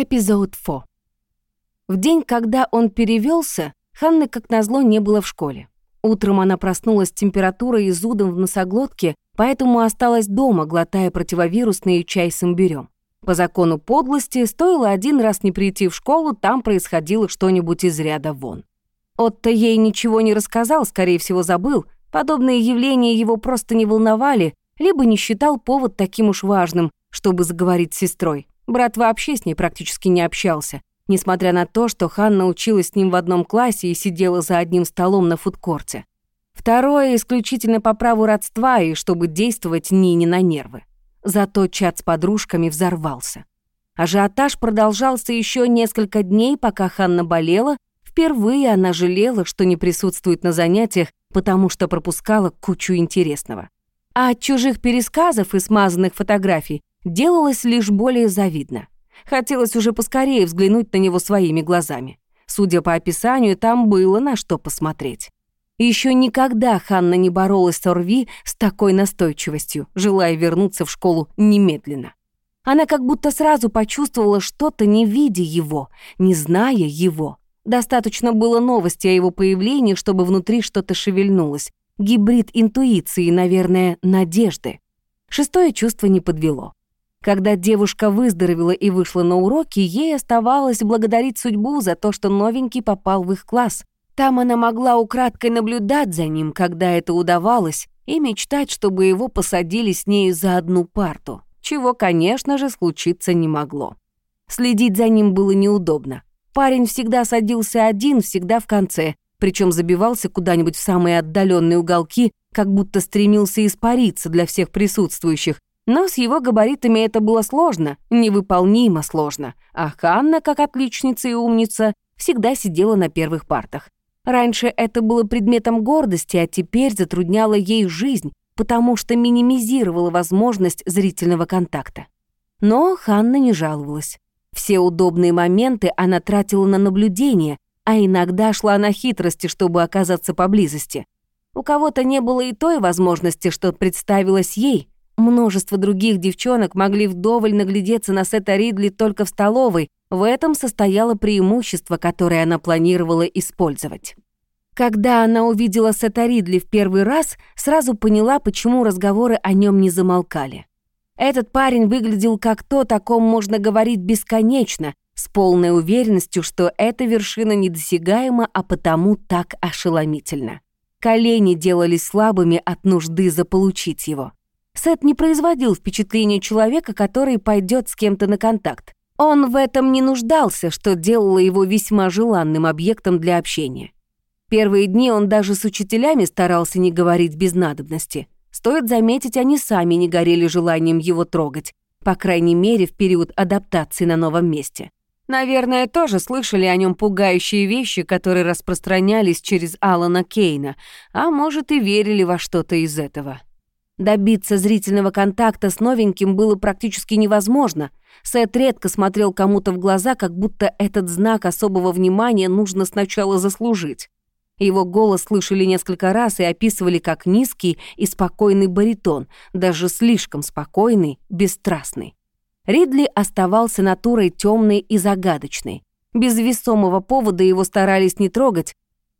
Эпизод 4. В день, когда он перевелся, Ханны, как назло, не было в школе. Утром она проснулась с температурой и зудом в носоглотке, поэтому осталась дома, глотая противовирусный чай с имбирём. По закону подлости, стоило один раз не прийти в школу, там происходило что-нибудь из ряда вон. Отто ей ничего не рассказал, скорее всего, забыл. Подобные явления его просто не волновали, либо не считал повод таким уж важным, чтобы заговорить с сестрой. Брат вообще с ней практически не общался, несмотря на то, что Ханна училась с ним в одном классе и сидела за одним столом на фудкорте. Второе исключительно по праву родства и чтобы действовать Нине на нервы. Зато чат с подружками взорвался. Ажиотаж продолжался еще несколько дней, пока Ханна болела. Впервые она жалела, что не присутствует на занятиях, потому что пропускала кучу интересного. А от чужих пересказов и смазанных фотографий делалось лишь более завидно. Хотелось уже поскорее взглянуть на него своими глазами. Судя по описанию, там было на что посмотреть. Еще никогда Ханна не боролась с Орви с такой настойчивостью, желая вернуться в школу немедленно. Она как будто сразу почувствовала что-то, не видя его, не зная его. Достаточно было новости о его появлении, чтобы внутри что-то шевельнулось. Гибрид интуиции, наверное, надежды. Шестое чувство не подвело. Когда девушка выздоровела и вышла на уроки, ей оставалось благодарить судьбу за то, что новенький попал в их класс. Там она могла украдкой наблюдать за ним, когда это удавалось, и мечтать, чтобы его посадили с нею за одну парту, чего, конечно же, случиться не могло. Следить за ним было неудобно. Парень всегда садился один, всегда в конце, причем забивался куда-нибудь в самые отдаленные уголки, как будто стремился испариться для всех присутствующих, но с его габаритами это было сложно, невыполнимо сложно, а Ханна, как отличница и умница, всегда сидела на первых партах. Раньше это было предметом гордости, а теперь затрудняло ей жизнь, потому что минимизировало возможность зрительного контакта. Но Ханна не жаловалась. Все удобные моменты она тратила на наблюдение, а иногда шла на хитрости, чтобы оказаться поблизости. У кого-то не было и той возможности, что представилось ей, Множество других девчонок могли вдоволь наглядеться на Сета Ридли только в столовой. В этом состояло преимущество, которое она планировала использовать. Когда она увидела Сета Ридли в первый раз, сразу поняла, почему разговоры о нем не замолкали. Этот парень выглядел как то, о ком можно говорить бесконечно, с полной уверенностью, что эта вершина недосягаема, а потому так ошеломительно. Колени делались слабыми от нужды заполучить его. Сет не производил впечатления человека, который пойдет с кем-то на контакт. Он в этом не нуждался, что делало его весьма желанным объектом для общения. Первые дни он даже с учителями старался не говорить без надобности. Стоит заметить, они сами не горели желанием его трогать, по крайней мере, в период адаптации на новом месте. Наверное, тоже слышали о нем пугающие вещи, которые распространялись через Алана Кейна, а может и верили во что-то из этого. Добиться зрительного контакта с новеньким было практически невозможно. Сет редко смотрел кому-то в глаза, как будто этот знак особого внимания нужно сначала заслужить. Его голос слышали несколько раз и описывали как низкий и спокойный баритон, даже слишком спокойный, бесстрастный. Ридли оставался натурой темной и загадочной. Без весомого повода его старались не трогать,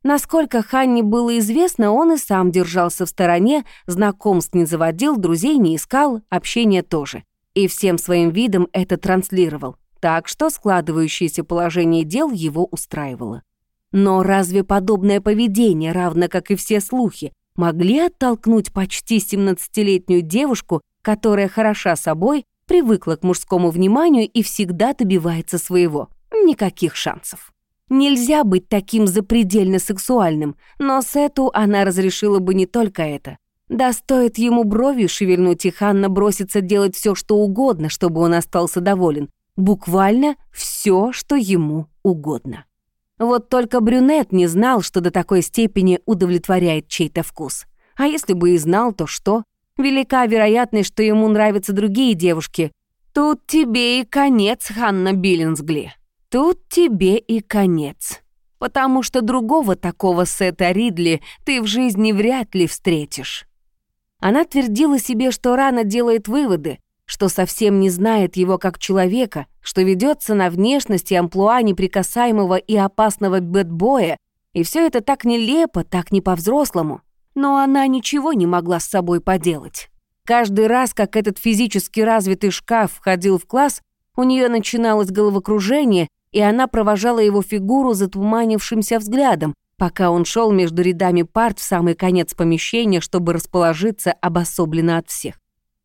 Насколько Ханне было известно, он и сам держался в стороне, знакомств не заводил, друзей не искал, общения тоже. И всем своим видом это транслировал. Так что складывающееся положение дел его устраивало. Но разве подобное поведение, равно как и все слухи, могли оттолкнуть почти 17-летнюю девушку, которая хороша собой, привыкла к мужскому вниманию и всегда добивается своего? Никаких шансов. Нельзя быть таким запредельно сексуальным, но Сету она разрешила бы не только это. Да стоит ему бровью шевельнуть, и Ханна бросится делать все, что угодно, чтобы он остался доволен. Буквально все, что ему угодно. Вот только брюнет не знал, что до такой степени удовлетворяет чей-то вкус. А если бы и знал, то что? Велика вероятность, что ему нравятся другие девушки. Тут тебе и конец, Ханна Биллинсгли. Тут тебе и конец. Потому что другого такого Сета Ридли ты в жизни вряд ли встретишь. Она твердила себе, что рано делает выводы, что совсем не знает его как человека, что ведется на внешность и амплуа неприкасаемого и опасного бэтбоя, и все это так нелепо, так не по-взрослому. Но она ничего не могла с собой поделать. Каждый раз, как этот физически развитый шкаф входил в класс, у нее начиналось головокружение, и она провожала его фигуру затуманившимся взглядом, пока он шел между рядами парт в самый конец помещения, чтобы расположиться обособленно от всех.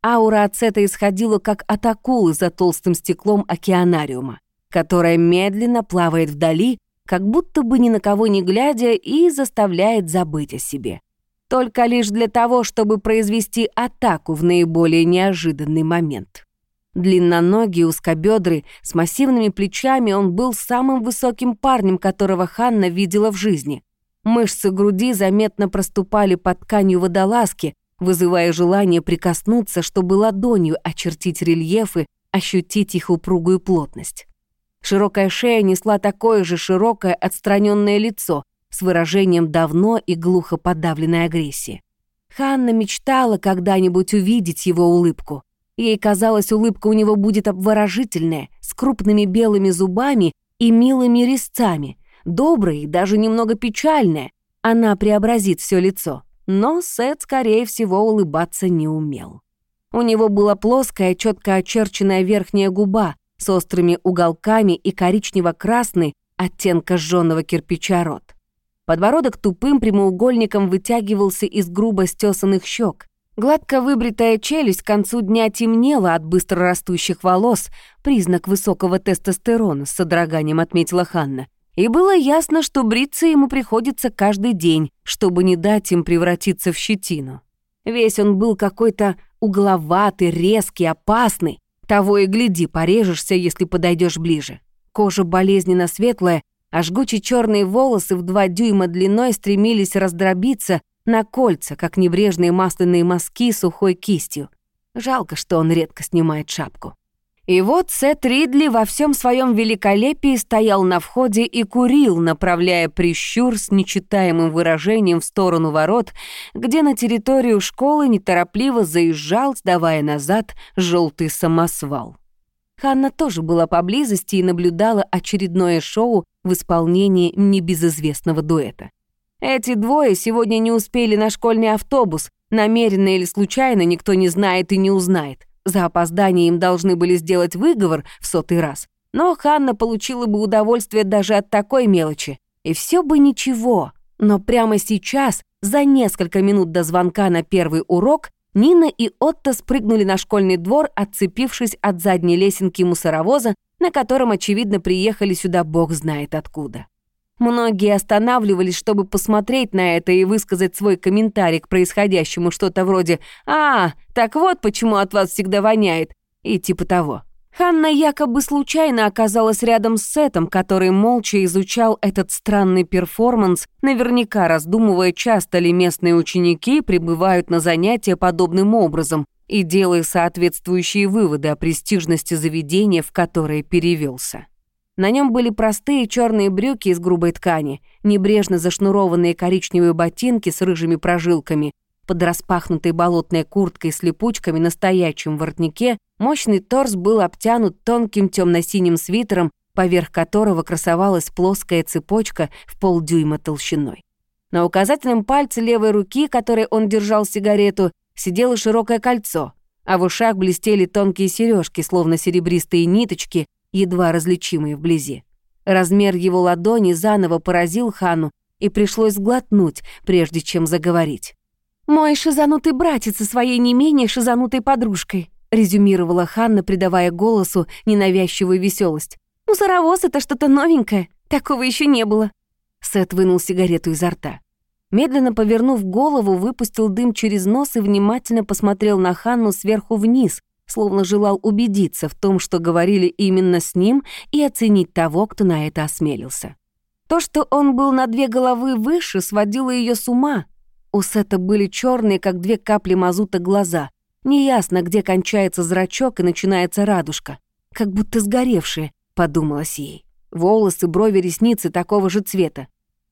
Аура от Сета исходила как от акулы за толстым стеклом океанариума, которая медленно плавает вдали, как будто бы ни на кого не глядя и заставляет забыть о себе. Только лишь для того, чтобы произвести атаку в наиболее неожиданный момент. Длинноногий, узкобедрый, с массивными плечами он был самым высоким парнем, которого Ханна видела в жизни. Мышцы груди заметно проступали под тканью водолазки, вызывая желание прикоснуться, чтобы ладонью очертить рельефы, ощутить их упругую плотность. Широкая шея несла такое же широкое отстраненное лицо с выражением давно и глухо подавленной агрессии. Ханна мечтала когда-нибудь увидеть его улыбку. Ей казалось, улыбка у него будет обворожительная, с крупными белыми зубами и милыми резцами, добрая и даже немного печальная. Она преобразит все лицо но Сет, скорее всего, улыбаться не умел. У него была плоская, четко очерченная верхняя губа с острыми уголками и коричнево-красный оттенка жжёного кирпича рот. Подбородок тупым прямоугольником вытягивался из грубо стесанных щек. Гладко выбритая челюсть к концу дня темнела от быстро растущих волос, признак высокого тестостерона, с содроганием отметила Ханна. И было ясно, что бриться ему приходится каждый день, чтобы не дать им превратиться в щетину. Весь он был какой-то угловатый, резкий, опасный. Того и гляди, порежешься, если подойдешь ближе. Кожа болезненно светлая, а жгучие черные волосы в два дюйма длиной стремились раздробиться на кольца, как небрежные масляные мазки сухой кистью. Жалко, что он редко снимает шапку. И вот Сет Ридли во всем своем великолепии стоял на входе и курил, направляя прищур с нечитаемым выражением в сторону ворот, где на территорию школы неторопливо заезжал, сдавая назад желтый самосвал. Ханна тоже была поблизости и наблюдала очередное шоу в исполнении небезызвестного дуэта. Эти двое сегодня не успели на школьный автобус, намеренно или случайно никто не знает и не узнает. За опоздание им должны были сделать выговор в сотый раз. Но Ханна получила бы удовольствие даже от такой мелочи. И все бы ничего. Но прямо сейчас, за несколько минут до звонка на первый урок, Нина и Отто спрыгнули на школьный двор, отцепившись от задней лесенки мусоровоза, на котором, очевидно, приехали сюда бог знает откуда. Многие останавливались, чтобы посмотреть на это и высказать свой комментарий к происходящему, что-то вроде «А, так вот почему от вас всегда воняет» и типа того. Ханна якобы случайно оказалась рядом с Сетом, который молча изучал этот странный перформанс, наверняка раздумывая, часто ли местные ученики прибывают на занятия подобным образом и делая соответствующие выводы о престижности заведения, в которое перевелся. На нем были простые черные брюки из грубой ткани, небрежно зашнурованные коричневые ботинки с рыжими прожилками, под распахнутой болотной курткой с липучками на стоячем воротнике мощный торс был обтянут тонким темно-синим свитером, поверх которого красовалась плоская цепочка в полдюйма толщиной. На указательном пальце левой руки, которой он держал сигарету, сидело широкое кольцо, а в ушах блестели тонкие сережки, словно серебристые ниточки, едва различимые вблизи. Размер его ладони заново поразил Хану, и пришлось сглотнуть, прежде чем заговорить. «Мой шизанутый братец со своей не менее шизанутой подружкой», резюмировала Ханна, придавая голосу ненавязчивую веселость. «Мусоровоз — это что-то новенькое, такого еще не было». Сет вынул сигарету изо рта. Медленно повернув голову, выпустил дым через нос и внимательно посмотрел на Ханну сверху вниз, словно желал убедиться в том, что говорили именно с ним, и оценить того, кто на это осмелился. То, что он был на две головы выше, сводило ее с ума. У Сета были черные, как две капли мазута, глаза. Неясно, где кончается зрачок и начинается радужка. Как будто сгоревшие, подумалось ей. Волосы, брови, ресницы такого же цвета.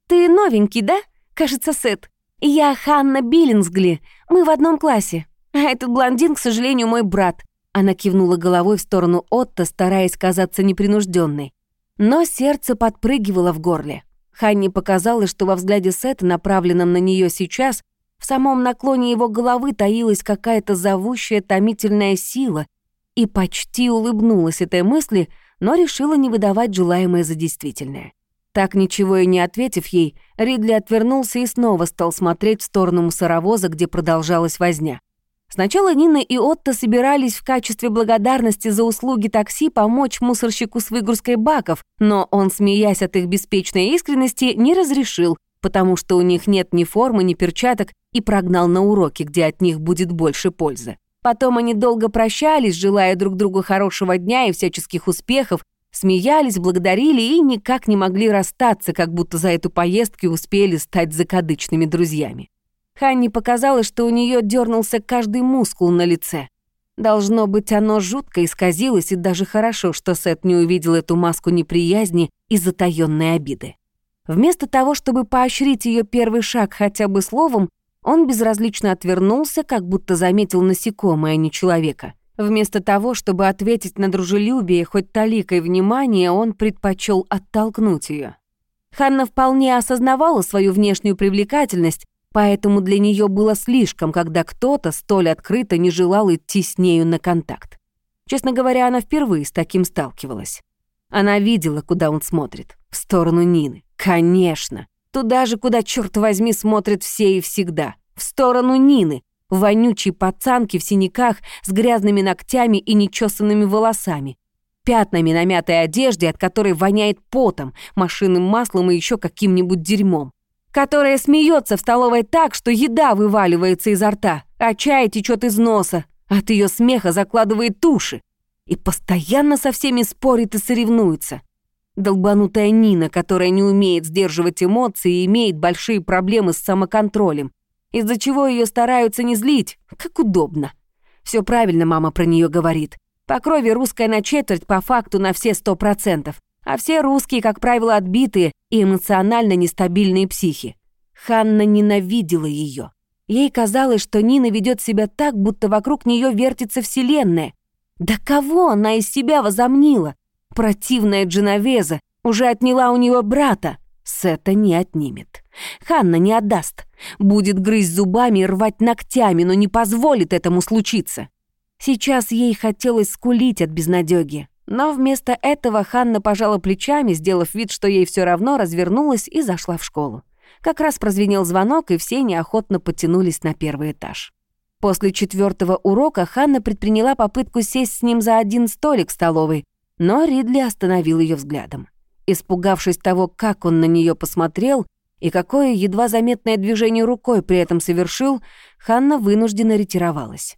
«Ты новенький, да? Кажется, Сет. Я Ханна Биллингсгли. Мы в одном классе. А этот блондин, к сожалению, мой брат. Она кивнула головой в сторону Отто, стараясь казаться непринужденной. Но сердце подпрыгивало в горле. Ханни показалось, что во взгляде Сета, направленном на нее сейчас, в самом наклоне его головы таилась какая-то зовущая томительная сила и почти улыбнулась этой мысли, но решила не выдавать желаемое за действительное. Так ничего и не ответив ей, Ридли отвернулся и снова стал смотреть в сторону мусоровоза, где продолжалась возня. Сначала Нина и Отто собирались в качестве благодарности за услуги такси помочь мусорщику с выгрузкой баков, но он, смеясь от их беспечной искренности, не разрешил, потому что у них нет ни формы, ни перчаток, и прогнал на уроки, где от них будет больше пользы. Потом они долго прощались, желая друг другу хорошего дня и всяческих успехов, смеялись, благодарили и никак не могли расстаться, как будто за эту поездку успели стать закадычными друзьями. Ханни показалось, что у нее дернулся каждый мускул на лице. Должно быть, оно жутко исказилось, и даже хорошо, что Сет не увидел эту маску неприязни и затаённой обиды. Вместо того, чтобы поощрить ее первый шаг хотя бы словом, он безразлично отвернулся, как будто заметил насекомое, а не человека. Вместо того, чтобы ответить на дружелюбие хоть таликой внимания, он предпочел оттолкнуть ее. Ханна вполне осознавала свою внешнюю привлекательность, поэтому для нее было слишком, когда кто-то столь открыто не желал идти с нею на контакт. Честно говоря, она впервые с таким сталкивалась. Она видела, куда он смотрит. В сторону Нины. Конечно. Туда же, куда, черт возьми, смотрят все и всегда. В сторону Нины, вонючей пацанки в синяках с грязными ногтями и нечесанными волосами, пятнами на мятой одежде, от которой воняет потом, машинным маслом и еще каким-нибудь дерьмом, которая смеется в столовой так, что еда вываливается изо рта, а чай течет из носа, от ее смеха закладывает туши и постоянно со всеми спорит и соревнуется. Долбанутая Нина, которая не умеет сдерживать эмоции и имеет большие проблемы с самоконтролем, из-за чего ее стараются не злить, как удобно. Все правильно мама про нее говорит. По крови русская на четверть, по факту на все сто процентов. А все русские, как правило, отбитые и эмоционально нестабильные психи. Ханна ненавидела ее. Ей казалось, что Нина ведет себя так, будто вокруг нее вертится вселенная. Да кого она из себя возомнила? Противная Дженовеза уже отняла у нее брата. Сета не отнимет. Ханна не отдаст. Будет грызть зубами и рвать ногтями, но не позволит этому случиться. Сейчас ей хотелось скулить от безнадёги. Но вместо этого Ханна пожала плечами, сделав вид, что ей все равно, развернулась и зашла в школу. Как раз прозвенел звонок, и все неохотно потянулись на первый этаж. После четвертого урока Ханна предприняла попытку сесть с ним за один столик в столовой, но Ридли остановил ее взглядом. Испугавшись того, как он на нее посмотрел и какое едва заметное движение рукой при этом совершил, Ханна вынужденно ретировалась.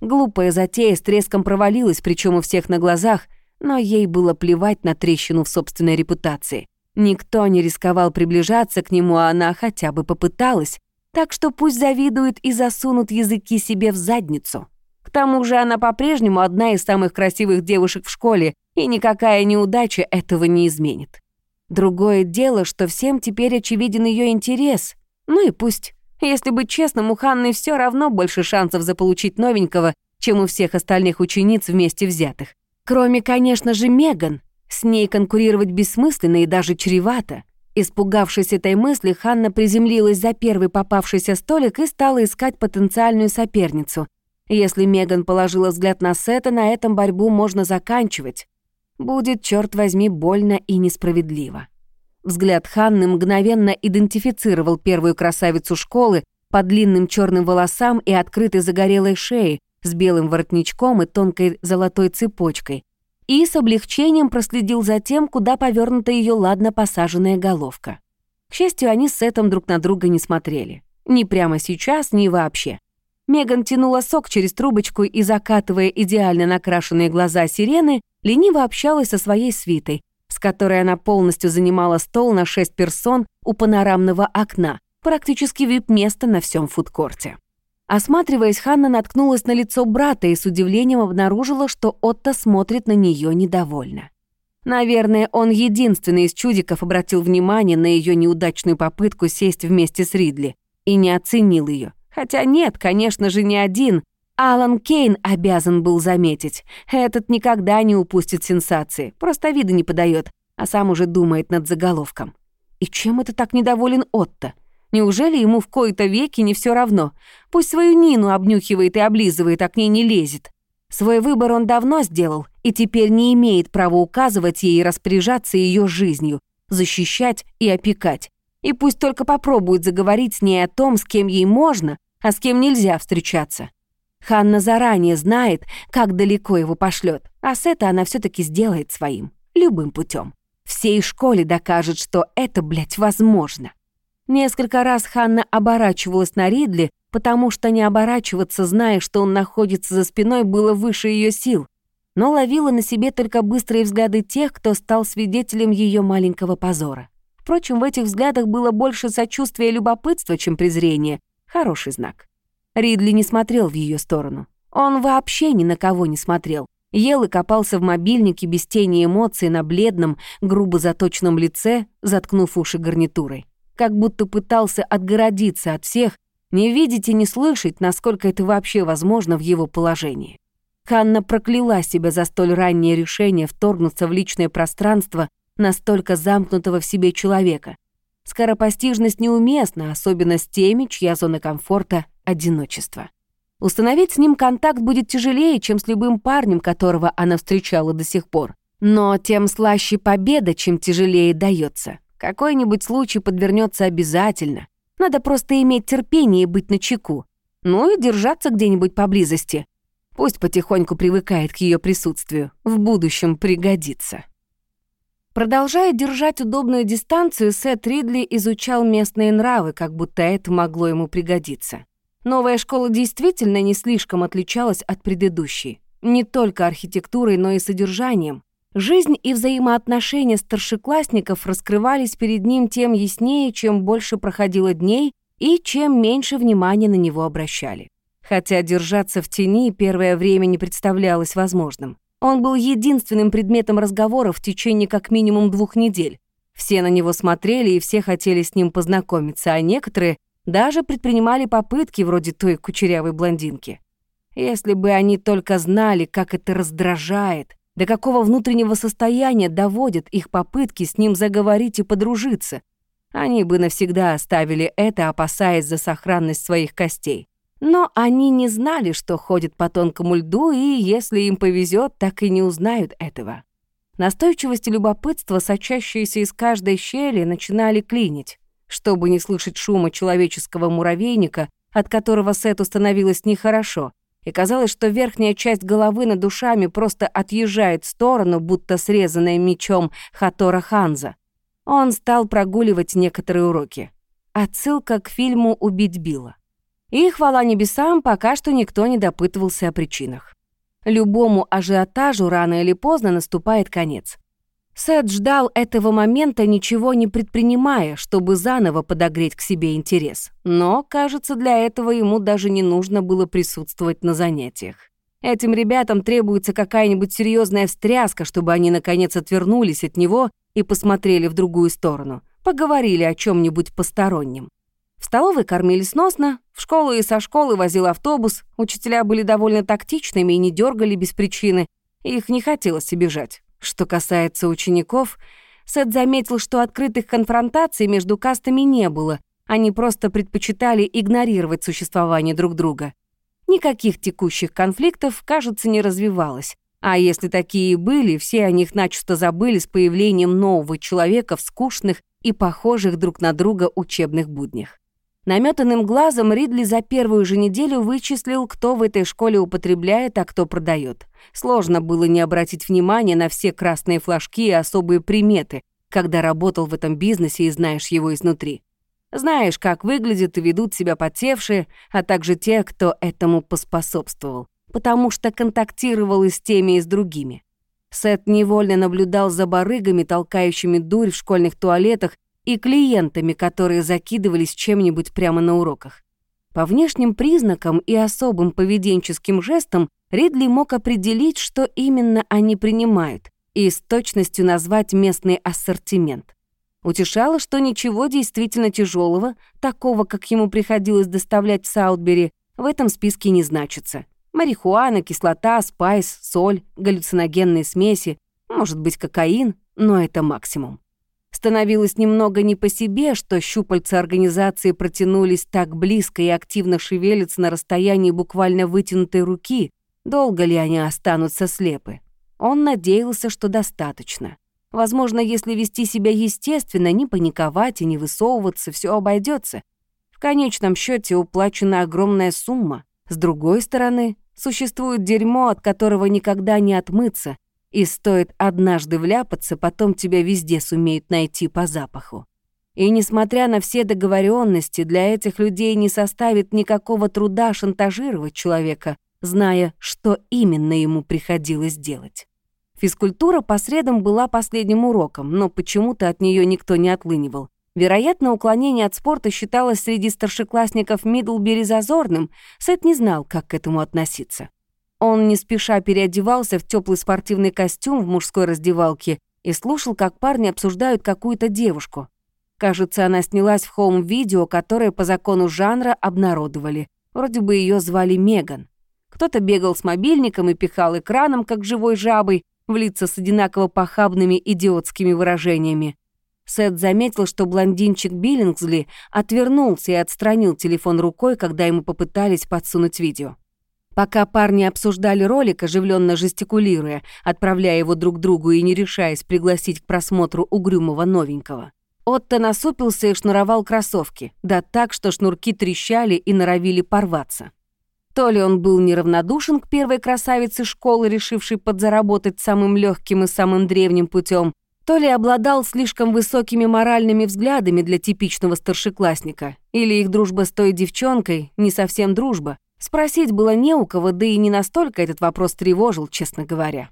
Глупая затея с треском провалилась, причем у всех на глазах, но ей было плевать на трещину в собственной репутации. Никто не рисковал приближаться к нему, а она хотя бы попыталась, так что пусть завидуют и засунут языки себе в задницу. К тому же она по-прежнему одна из самых красивых девушек в школе, и никакая неудача этого не изменит. Другое дело, что всем теперь очевиден ее интерес. Ну и пусть. Если быть честным, у Ханны все равно больше шансов заполучить новенького, чем у всех остальных учениц вместе взятых. Кроме, конечно же, Меган. С ней конкурировать бессмысленно и даже чревато. Испугавшись этой мысли, Ханна приземлилась за первый попавшийся столик и стала искать потенциальную соперницу. Если Меган положила взгляд на Сета, на этом борьбу можно заканчивать. Будет, черт возьми, больно и несправедливо. Взгляд Ханны мгновенно идентифицировал первую красавицу школы по длинным черным волосам и открытой загорелой шее с белым воротничком и тонкой золотой цепочкой, и с облегчением проследил за тем, куда повернута ее ладно посаженная головка. К счастью, они с Сетом друг на друга не смотрели. Ни прямо сейчас, ни вообще. Меган тянула сок через трубочку и, закатывая идеально накрашенные глаза сирены, лениво общалась со своей свитой, с которой она полностью занимала стол на шесть персон у панорамного окна, практически вип-место на всем фудкорте. Осматриваясь, Ханна наткнулась на лицо брата и с удивлением обнаружила, что Отто смотрит на нее недовольно. Наверное, он единственный из чудиков обратил внимание на ее неудачную попытку сесть вместе с Ридли и не оценил ее. Хотя нет, конечно же, не один, Алан Кейн обязан был заметить. Этот никогда не упустит сенсации, просто вида не подает, а сам уже думает над заголовком. И чем это так недоволен Отто? Неужели ему в кои-то веки не все равно? Пусть свою Нину обнюхивает и облизывает, а к ней не лезет. Свой выбор он давно сделал и теперь не имеет права указывать ей и распоряжаться ее жизнью, защищать и опекать. И пусть только попробует заговорить с ней о том, с кем ей можно, а с кем нельзя встречаться. Ханна заранее знает, как далеко его пошлет, а с это она все таки сделает своим, любым путем. Всей школе докажет, что это, блядь, возможно. Несколько раз Ханна оборачивалась на Ридли, потому что не оборачиваться, зная, что он находится за спиной, было выше ее сил, но ловила на себе только быстрые взгляды тех, кто стал свидетелем ее маленького позора. Впрочем, в этих взглядах было больше сочувствия и любопытства, чем презрения. Хороший знак. Ридли не смотрел в ее сторону. Он вообще ни на кого не смотрел. Ел и копался в мобильнике без тени эмоций на бледном, грубо заточенном лице, заткнув уши гарнитурой как будто пытался отгородиться от всех, не видеть и не слышать, насколько это вообще возможно в его положении. Ханна прокляла себя за столь раннее решение вторгнуться в личное пространство настолько замкнутого в себе человека. Скоропостижность неуместна, особенно с теми, чья зона комфорта — одиночество. Установить с ним контакт будет тяжелее, чем с любым парнем, которого она встречала до сих пор. Но тем слаще победа, чем тяжелее дается. Какой-нибудь случай подвернется обязательно. Надо просто иметь терпение и быть начеку. Ну и держаться где-нибудь поблизости. Пусть потихоньку привыкает к ее присутствию. В будущем пригодится. Продолжая держать удобную дистанцию, Сет Ридли изучал местные нравы, как будто это могло ему пригодиться. Новая школа действительно не слишком отличалась от предыдущей. Не только архитектурой, но и содержанием. Жизнь и взаимоотношения старшеклассников раскрывались перед ним тем яснее, чем больше проходило дней и чем меньше внимания на него обращали. Хотя держаться в тени первое время не представлялось возможным. Он был единственным предметом разговора в течение как минимум двух недель. Все на него смотрели и все хотели с ним познакомиться, а некоторые даже предпринимали попытки вроде той кучерявой блондинки. Если бы они только знали, как это раздражает, до какого внутреннего состояния доводят их попытки с ним заговорить и подружиться. Они бы навсегда оставили это, опасаясь за сохранность своих костей. Но они не знали, что ходят по тонкому льду, и, если им повезет, так и не узнают этого. Настойчивость и любопытство, сочащиеся из каждой щели, начинали клинить. Чтобы не слышать шума человеческого муравейника, от которого Сету становилось нехорошо, и казалось, что верхняя часть головы над душами просто отъезжает в сторону, будто срезанная мечом Хатора Ханза. Он стал прогуливать некоторые уроки. Отсылка к фильму «Убить Билла». И, хвала небесам, пока что никто не допытывался о причинах. Любому ажиотажу рано или поздно наступает конец. Сет ждал этого момента, ничего не предпринимая, чтобы заново подогреть к себе интерес. Но, кажется, для этого ему даже не нужно было присутствовать на занятиях. Этим ребятам требуется какая-нибудь серьезная встряска, чтобы они наконец отвернулись от него и посмотрели в другую сторону, поговорили о чем нибудь постороннем. В столовой кормили сносно, в школу и со школы возил автобус, учителя были довольно тактичными и не дергали без причины, их не хотелось обижать. Что касается учеников, Сет заметил, что открытых конфронтаций между кастами не было, они просто предпочитали игнорировать существование друг друга. Никаких текущих конфликтов, кажется, не развивалось. А если такие и были, все о них начисто забыли с появлением нового человека в скучных и похожих друг на друга учебных буднях. Наметанным глазом Ридли за первую же неделю вычислил, кто в этой школе употребляет, а кто продает. Сложно было не обратить внимания на все красные флажки и особые приметы, когда работал в этом бизнесе и знаешь его изнутри. Знаешь, как выглядят и ведут себя потевшие, а также те, кто этому поспособствовал, потому что контактировал и с теми, и с другими. Сет невольно наблюдал за барыгами, толкающими дурь в школьных туалетах и клиентами, которые закидывались чем-нибудь прямо на уроках. По внешним признакам и особым поведенческим жестам Ридли мог определить, что именно они принимают, и с точностью назвать местный ассортимент. Утешало, что ничего действительно тяжелого, такого, как ему приходилось доставлять в Саутбери, в этом списке не значится. Марихуана, кислота, спайс, соль, галлюциногенные смеси, может быть, кокаин, но это максимум. Становилось немного не по себе, что щупальца организации протянулись так близко и активно шевелятся на расстоянии буквально вытянутой руки. Долго ли они останутся слепы? Он надеялся, что достаточно. Возможно, если вести себя естественно, не паниковать и не высовываться, все обойдется. В конечном счете уплачена огромная сумма. С другой стороны, существует дерьмо, от которого никогда не отмыться, и стоит однажды вляпаться, потом тебя везде сумеют найти по запаху. И несмотря на все договоренности, для этих людей не составит никакого труда шантажировать человека, зная, что именно ему приходилось делать. Физкультура по средам была последним уроком, но почему-то от нее никто не отлынивал. Вероятно, уклонение от спорта считалось среди старшеклассников Мидлбери зазорным, Сет не знал, как к этому относиться. Он не спеша переодевался в теплый спортивный костюм в мужской раздевалке и слушал, как парни обсуждают какую-то девушку. Кажется, она снялась в хоум-видео, которое по закону жанра обнародовали. Вроде бы ее звали Меган. Кто-то бегал с мобильником и пихал экраном, как живой жабой, в лица с одинаково похабными идиотскими выражениями. Сет заметил, что блондинчик Биллингсли отвернулся и отстранил телефон рукой, когда ему попытались подсунуть видео. Пока парни обсуждали ролик, оживленно жестикулируя, отправляя его друг другу и не решаясь пригласить к просмотру угрюмого новенького. Отто насупился и шнуровал кроссовки, да так, что шнурки трещали и норовили порваться. То ли он был неравнодушен к первой красавице школы, решившей подзаработать самым легким и самым древним путем, то ли обладал слишком высокими моральными взглядами для типичного старшеклассника, или их дружба с той девчонкой не совсем дружба, Спросить было не у кого, да и не настолько этот вопрос тревожил, честно говоря.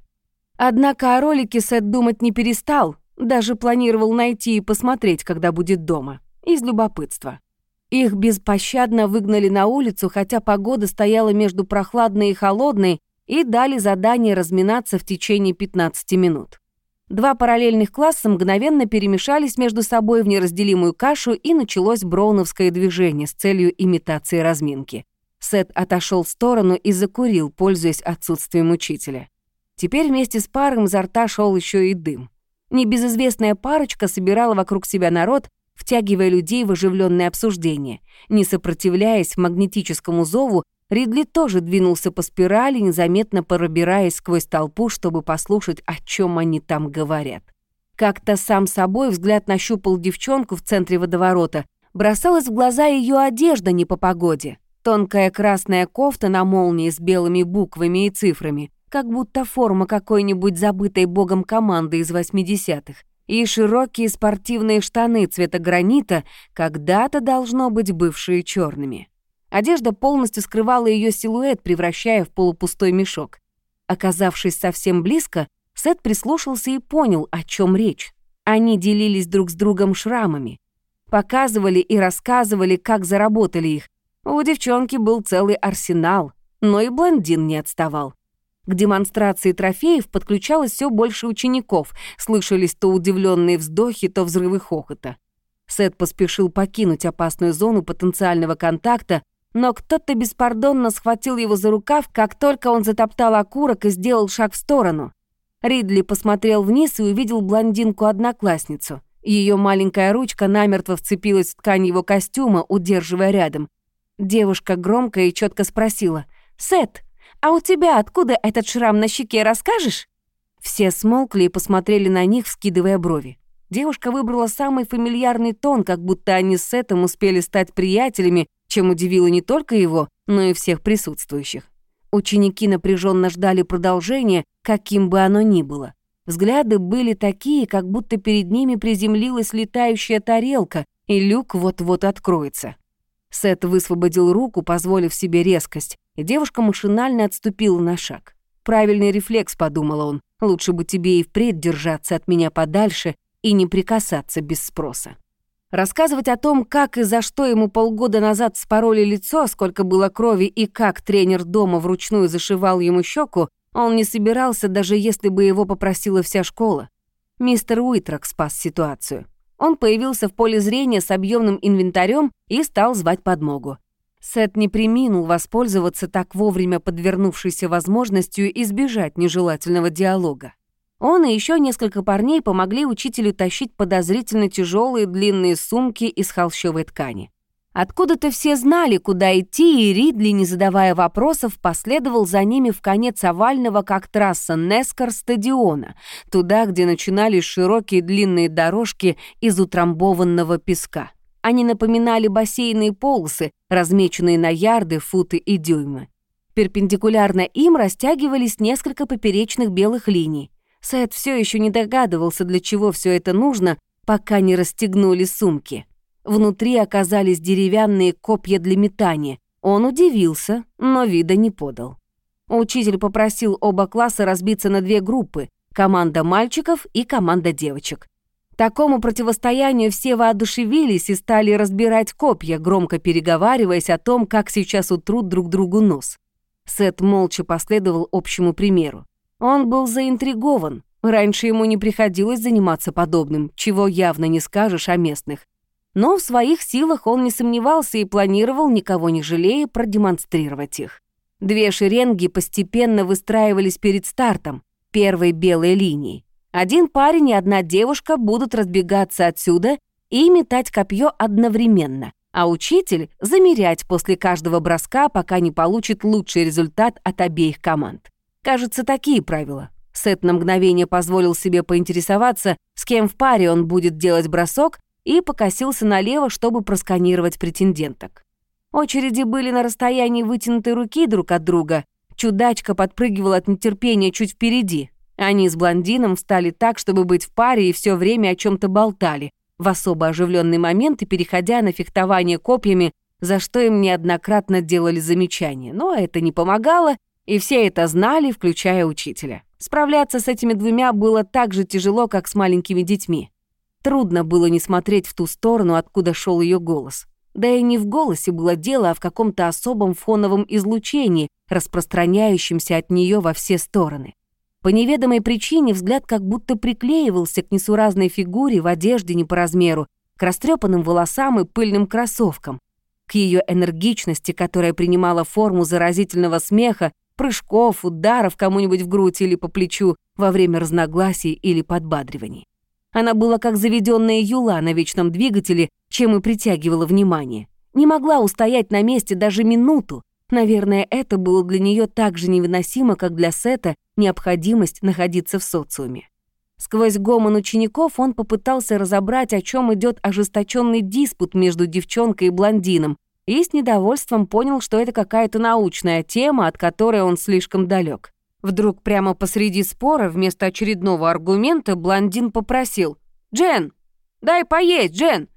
Однако о ролике Сет думать не перестал, даже планировал найти и посмотреть, когда будет дома, из любопытства. Их беспощадно выгнали на улицу, хотя погода стояла между прохладной и холодной, и дали задание разминаться в течение 15 минут. Два параллельных класса мгновенно перемешались между собой в неразделимую кашу, и началось броуновское движение с целью имитации разминки. Сет отошел в сторону и закурил, пользуясь отсутствием учителя. Теперь вместе с паром изо рта шел еще и дым. Небезызвестная парочка собирала вокруг себя народ, втягивая людей в оживленное обсуждение. Не сопротивляясь магнетическому зову, Ридли тоже двинулся по спирали, незаметно пробираясь сквозь толпу, чтобы послушать, о чем они там говорят. Как-то сам собой взгляд нащупал девчонку в центре водоворота. Бросалась в глаза ее одежда не по погоде. Тонкая красная кофта на молнии с белыми буквами и цифрами, как будто форма какой-нибудь забытой богом команды из 80-х, и широкие спортивные штаны цвета гранита, когда-то должно быть бывшие черными. Одежда полностью скрывала ее силуэт, превращая в полупустой мешок. Оказавшись совсем близко, Сет прислушался и понял, о чем речь. Они делились друг с другом шрамами. Показывали и рассказывали, как заработали их, у девчонки был целый арсенал, но и блондин не отставал. К демонстрации трофеев подключалось все больше учеников, слышались то удивленные вздохи, то взрывы хохота. Сет поспешил покинуть опасную зону потенциального контакта, но кто-то беспардонно схватил его за рукав, как только он затоптал окурок и сделал шаг в сторону. Ридли посмотрел вниз и увидел блондинку-одноклассницу. Ее маленькая ручка намертво вцепилась в ткань его костюма, удерживая рядом. Девушка громко и четко спросила. «Сет, а у тебя откуда этот шрам на щеке, расскажешь?» Все смолкли и посмотрели на них, вскидывая брови. Девушка выбрала самый фамильярный тон, как будто они с Сетом успели стать приятелями, чем удивило не только его, но и всех присутствующих. Ученики напряженно ждали продолжения, каким бы оно ни было. Взгляды были такие, как будто перед ними приземлилась летающая тарелка, и люк вот-вот откроется. Сет высвободил руку, позволив себе резкость, и девушка машинально отступила на шаг. «Правильный рефлекс», — подумал он, — «лучше бы тебе и впредь держаться от меня подальше и не прикасаться без спроса». Рассказывать о том, как и за что ему полгода назад спороли лицо, сколько было крови и как тренер дома вручную зашивал ему щеку, он не собирался, даже если бы его попросила вся школа. Мистер Уитрок спас ситуацию. Он появился в поле зрения с объемным инвентарем и стал звать подмогу. Сет не приминул воспользоваться так вовремя подвернувшейся возможностью избежать нежелательного диалога. Он и еще несколько парней помогли учителю тащить подозрительно тяжелые длинные сумки из холщовой ткани. Откуда-то все знали, куда идти, и Ридли, не задавая вопросов, последовал за ними в конец овального, как трасса Нескар, стадиона, туда, где начинались широкие длинные дорожки из утрамбованного песка. Они напоминали бассейные полосы, размеченные на ярды, футы и дюймы. Перпендикулярно им растягивались несколько поперечных белых линий. Сет все еще не догадывался, для чего все это нужно, пока не расстегнули сумки. Внутри оказались деревянные копья для метания. Он удивился, но вида не подал. Учитель попросил оба класса разбиться на две группы — команда мальчиков и команда девочек. Такому противостоянию все воодушевились и стали разбирать копья, громко переговариваясь о том, как сейчас утрут друг другу нос. Сет молча последовал общему примеру. Он был заинтригован. Раньше ему не приходилось заниматься подобным, чего явно не скажешь о местных. Но в своих силах он не сомневался и планировал, никого не жалея, продемонстрировать их. Две шеренги постепенно выстраивались перед стартом, первой белой линией. Один парень и одна девушка будут разбегаться отсюда и метать копье одновременно, а учитель замерять после каждого броска, пока не получит лучший результат от обеих команд. Кажется, такие правила. Сет на мгновение позволил себе поинтересоваться, с кем в паре он будет делать бросок, и покосился налево, чтобы просканировать претенденток. Очереди были на расстоянии вытянутой руки друг от друга. Чудачка подпрыгивала от нетерпения чуть впереди. Они с блондином встали так, чтобы быть в паре и все время о чем то болтали, в особо оживленный момент и переходя на фехтование копьями, за что им неоднократно делали замечания. Но это не помогало, и все это знали, включая учителя. Справляться с этими двумя было так же тяжело, как с маленькими детьми. Трудно было не смотреть в ту сторону, откуда шел ее голос. Да и не в голосе было дело, а в каком-то особом фоновом излучении, распространяющемся от нее во все стороны. По неведомой причине взгляд как будто приклеивался к несуразной фигуре в одежде не по размеру, к растрепанным волосам и пыльным кроссовкам, к ее энергичности, которая принимала форму заразительного смеха, прыжков, ударов кому-нибудь в грудь или по плечу во время разногласий или подбадриваний. Она была как заведенная юла на вечном двигателе, чем и притягивала внимание. Не могла устоять на месте даже минуту. Наверное, это было для нее так же невыносимо, как для Сета необходимость находиться в социуме. Сквозь гомон учеников он попытался разобрать, о чем идет ожесточенный диспут между девчонкой и блондином, и с недовольством понял, что это какая-то научная тема, от которой он слишком далек. Вдруг прямо посреди спора вместо очередного аргумента блондин попросил «Джен, дай поесть, Джен!»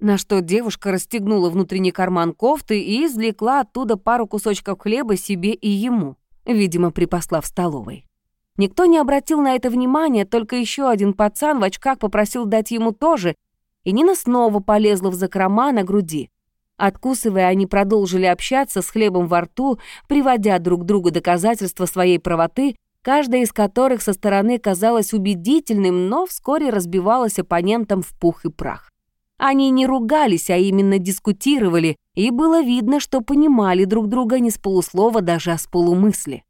На что девушка расстегнула внутренний карман кофты и извлекла оттуда пару кусочков хлеба себе и ему, видимо, припасла в столовой. Никто не обратил на это внимания, только еще один пацан в очках попросил дать ему тоже, и Нина снова полезла в закрома на груди. Откусывая, они продолжили общаться с хлебом во рту, приводя друг другу доказательства своей правоты, каждая из которых со стороны казалась убедительным, но вскоре разбивалась оппонентом в пух и прах. Они не ругались, а именно дискутировали, и было видно, что понимали друг друга не с полуслова, даже а с полумысли.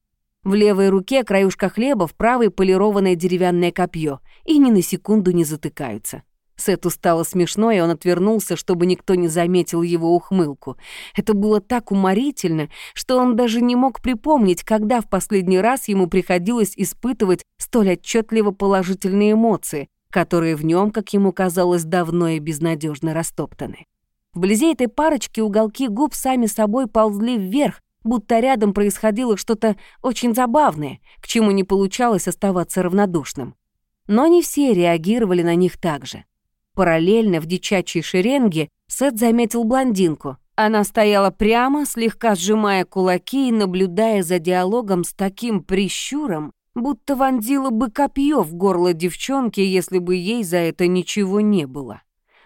В левой руке краюшка хлеба, в правой полированное деревянное копье, и ни на секунду не затыкаются. Сету стало смешно, и он отвернулся, чтобы никто не заметил его ухмылку. Это было так уморительно, что он даже не мог припомнить, когда в последний раз ему приходилось испытывать столь отчетливо положительные эмоции, которые в нем, как ему казалось, давно и безнадежно растоптаны. Вблизи этой парочки уголки губ сами собой ползли вверх, будто рядом происходило что-то очень забавное, к чему не получалось оставаться равнодушным. Но не все реагировали на них так же. Параллельно в дичачьей шеренге Сет заметил блондинку. Она стояла прямо, слегка сжимая кулаки и наблюдая за диалогом с таким прищуром, будто вонзила бы копье в горло девчонки, если бы ей за это ничего не было.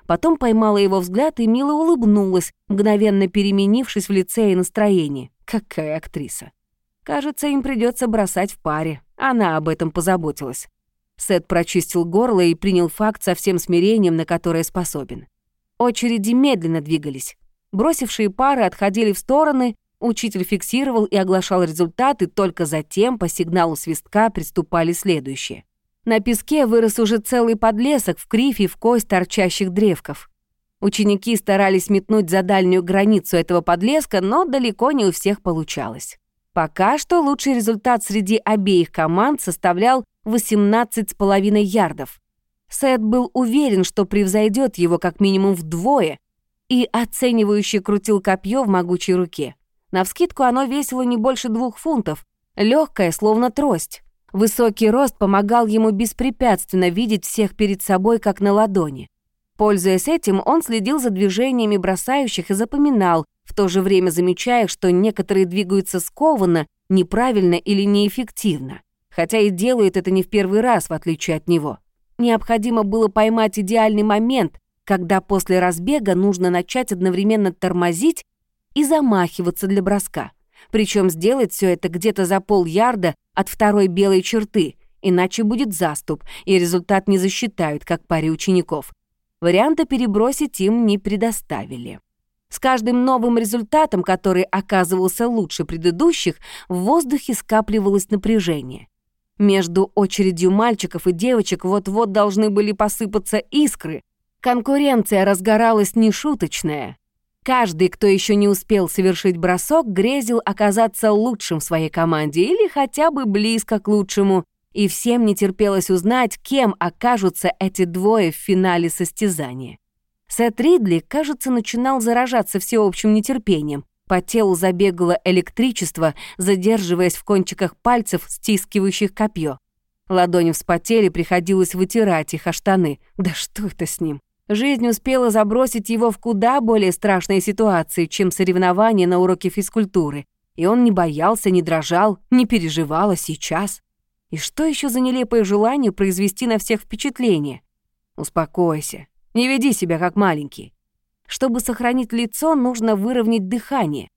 Потом поймала его взгляд и мило улыбнулась, мгновенно переменившись в лице и настроении. Какая актриса. Кажется, им придется бросать в паре. Она об этом позаботилась. Сет прочистил горло и принял факт со всем смирением, на которое способен. Очереди медленно двигались. Бросившие пары отходили в стороны, учитель фиксировал и оглашал результаты, только затем по сигналу свистка приступали следующие. На песке вырос уже целый подлесок в крифе в кость торчащих древков. Ученики старались метнуть за дальнюю границу этого подлеска, но далеко не у всех получалось. Пока что лучший результат среди обеих команд составлял 18,5 ярдов. Сет был уверен, что превзойдет его как минимум вдвое, и оценивающе крутил копье в могучей руке. Навскидку оно весило не больше двух фунтов, легкое, словно трость. Высокий рост помогал ему беспрепятственно видеть всех перед собой, как на ладони. Пользуясь этим, он следил за движениями бросающих и запоминал, в то же время замечая, что некоторые двигаются скованно, неправильно или неэффективно, хотя и делают это не в первый раз, в отличие от него. Необходимо было поймать идеальный момент, когда после разбега нужно начать одновременно тормозить и замахиваться для броска. Причем сделать все это где-то за пол ярда от второй белой черты, иначе будет заступ, и результат не засчитают, как паре учеников. Варианта перебросить им не предоставили. С каждым новым результатом, который оказывался лучше предыдущих, в воздухе скапливалось напряжение. Между очередью мальчиков и девочек вот-вот должны были посыпаться искры. Конкуренция разгоралась нешуточная. Каждый, кто еще не успел совершить бросок, грезил оказаться лучшим в своей команде или хотя бы близко к лучшему, и всем не терпелось узнать, кем окажутся эти двое в финале состязания. Сет Ридли, кажется, начинал заражаться всеобщим нетерпением. По телу забегало электричество, задерживаясь в кончиках пальцев, стискивающих копье. Ладони вспотели, приходилось вытирать их о штаны. Да что это с ним? Жизнь успела забросить его в куда более страшные ситуации, чем соревнования на уроке физкультуры. И он не боялся, не дрожал, не переживал, а сейчас... И что еще за нелепое желание произвести на всех впечатление? Успокойся, не веди себя как маленький. Чтобы сохранить лицо, нужно выровнять дыхание.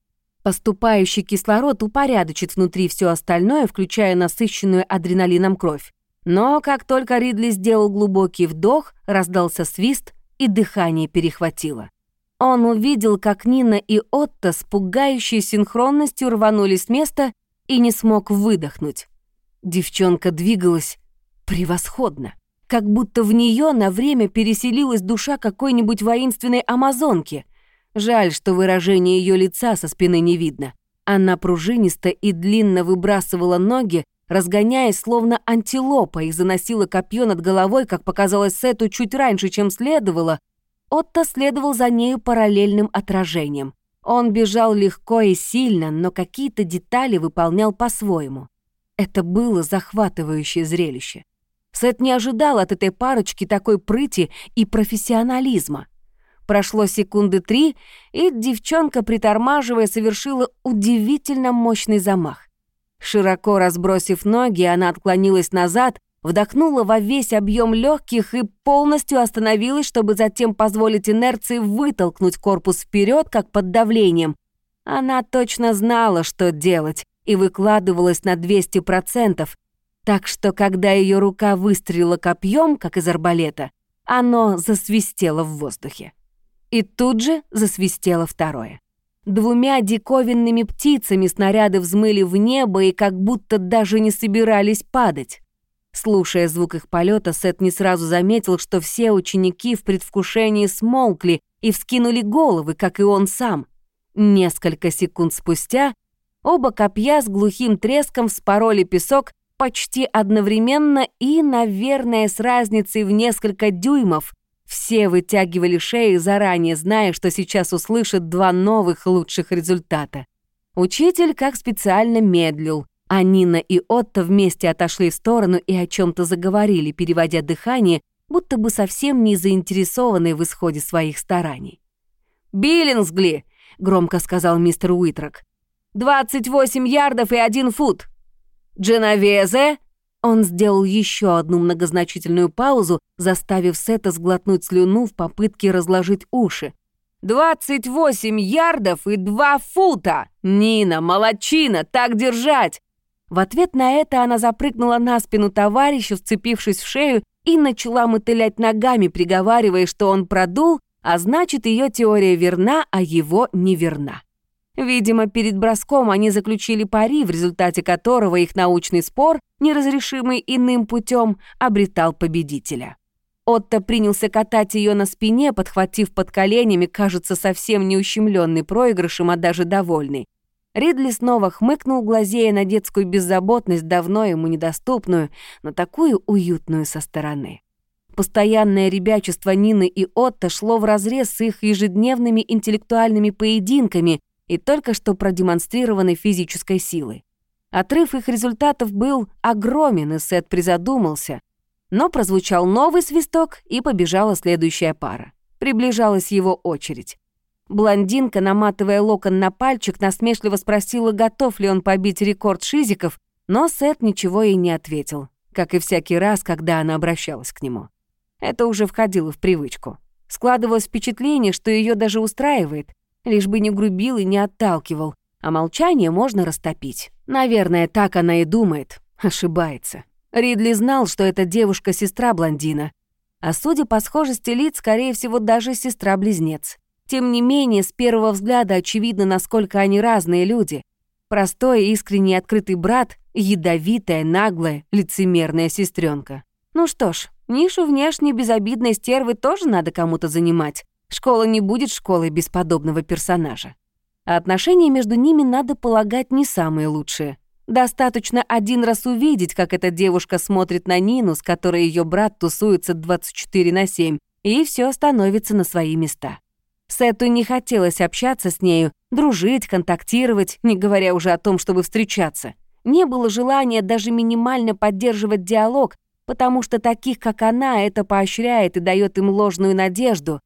Поступающий кислород упорядочит внутри все остальное, включая насыщенную адреналином кровь. Но как только Ридли сделал глубокий вдох, раздался свист, и дыхание перехватило. Он увидел, как Нина и Отто с пугающей синхронностью рванулись с места и не смог выдохнуть. Девчонка двигалась превосходно, как будто в нее на время переселилась душа какой-нибудь воинственной амазонки. Жаль, что выражение ее лица со спины не видно. Она пружинисто и длинно выбрасывала ноги, разгоняясь словно антилопа и заносила копье над головой, как показалось Сету чуть раньше, чем следовало. Отто следовал за нею параллельным отражением. Он бежал легко и сильно, но какие-то детали выполнял по-своему. Это было захватывающее зрелище. Сет не ожидал от этой парочки такой прыти и профессионализма. Прошло секунды три, и девчонка, притормаживая, совершила удивительно мощный замах. Широко разбросив ноги, она отклонилась назад, вдохнула во весь объем легких и полностью остановилась, чтобы затем позволить инерции вытолкнуть корпус вперед, как под давлением. Она точно знала, что делать, и выкладывалась на 200%, так что когда ее рука выстрелила копьем, как из арбалета, оно засвистело в воздухе. И тут же засвистело второе. Двумя диковинными птицами снаряды взмыли в небо и как будто даже не собирались падать. Слушая звук их полета, Сет не сразу заметил, что все ученики в предвкушении смолкли и вскинули головы, как и он сам. Несколько секунд спустя Оба копья с глухим треском вспороли песок почти одновременно и, наверное, с разницей в несколько дюймов. Все вытягивали шеи, заранее зная, что сейчас услышат два новых лучших результата. Учитель как специально медлил, а Нина и Отто вместе отошли в сторону и о чем то заговорили, переводя дыхание, будто бы совсем не заинтересованные в исходе своих стараний. «Биллингсгли!» — громко сказал мистер Уитрок. 28 ярдов и один фут. Дженовезе?» Он сделал еще одну многозначительную паузу, заставив Сета сглотнуть слюну в попытке разложить уши. «Двадцать восемь ярдов и два фута! Нина, молочина, так держать!» В ответ на это она запрыгнула на спину товарища, вцепившись в шею, и начала мотылять ногами, приговаривая, что он продул, а значит, ее теория верна, а его неверна. Видимо, перед броском они заключили пари, в результате которого их научный спор, неразрешимый иным путем, обретал победителя. Отто принялся катать ее на спине, подхватив под коленями, кажется, совсем не ущемленный проигрышем, а даже довольный. Ридли снова хмыкнул, глазея на детскую беззаботность, давно ему недоступную, но такую уютную со стороны. Постоянное ребячество Нины и Отто шло вразрез с их ежедневными интеллектуальными поединками и только что продемонстрированной физической силой. Отрыв их результатов был огромен, и Сет призадумался, но прозвучал новый свисток, и побежала следующая пара. Приближалась его очередь. Блондинка, наматывая локон на пальчик, насмешливо спросила, готов ли он побить рекорд шизиков, но Сет ничего ей не ответил, как и всякий раз, когда она обращалась к нему. Это уже входило в привычку. Складывалось впечатление, что ее даже устраивает, лишь бы не грубил и не отталкивал, а молчание можно растопить. Наверное, так она и думает. Ошибается. Ридли знал, что эта девушка — сестра блондина. А судя по схожести лиц, скорее всего, даже сестра-близнец. Тем не менее, с первого взгляда очевидно, насколько они разные люди. Простой, искренний, открытый брат, ядовитая, наглая, лицемерная сестренка. Ну что ж, нишу внешней безобидной стервы тоже надо кому-то занимать. Школа не будет школой без подобного персонажа. А отношения между ними, надо полагать, не самые лучшие. Достаточно один раз увидеть, как эта девушка смотрит на Нину, с которой ее брат тусуется 24 на 7, и все становится на свои места. Сету не хотелось общаться с нею, дружить, контактировать, не говоря уже о том, чтобы встречаться. Не было желания даже минимально поддерживать диалог, потому что таких, как она, это поощряет и дает им ложную надежду.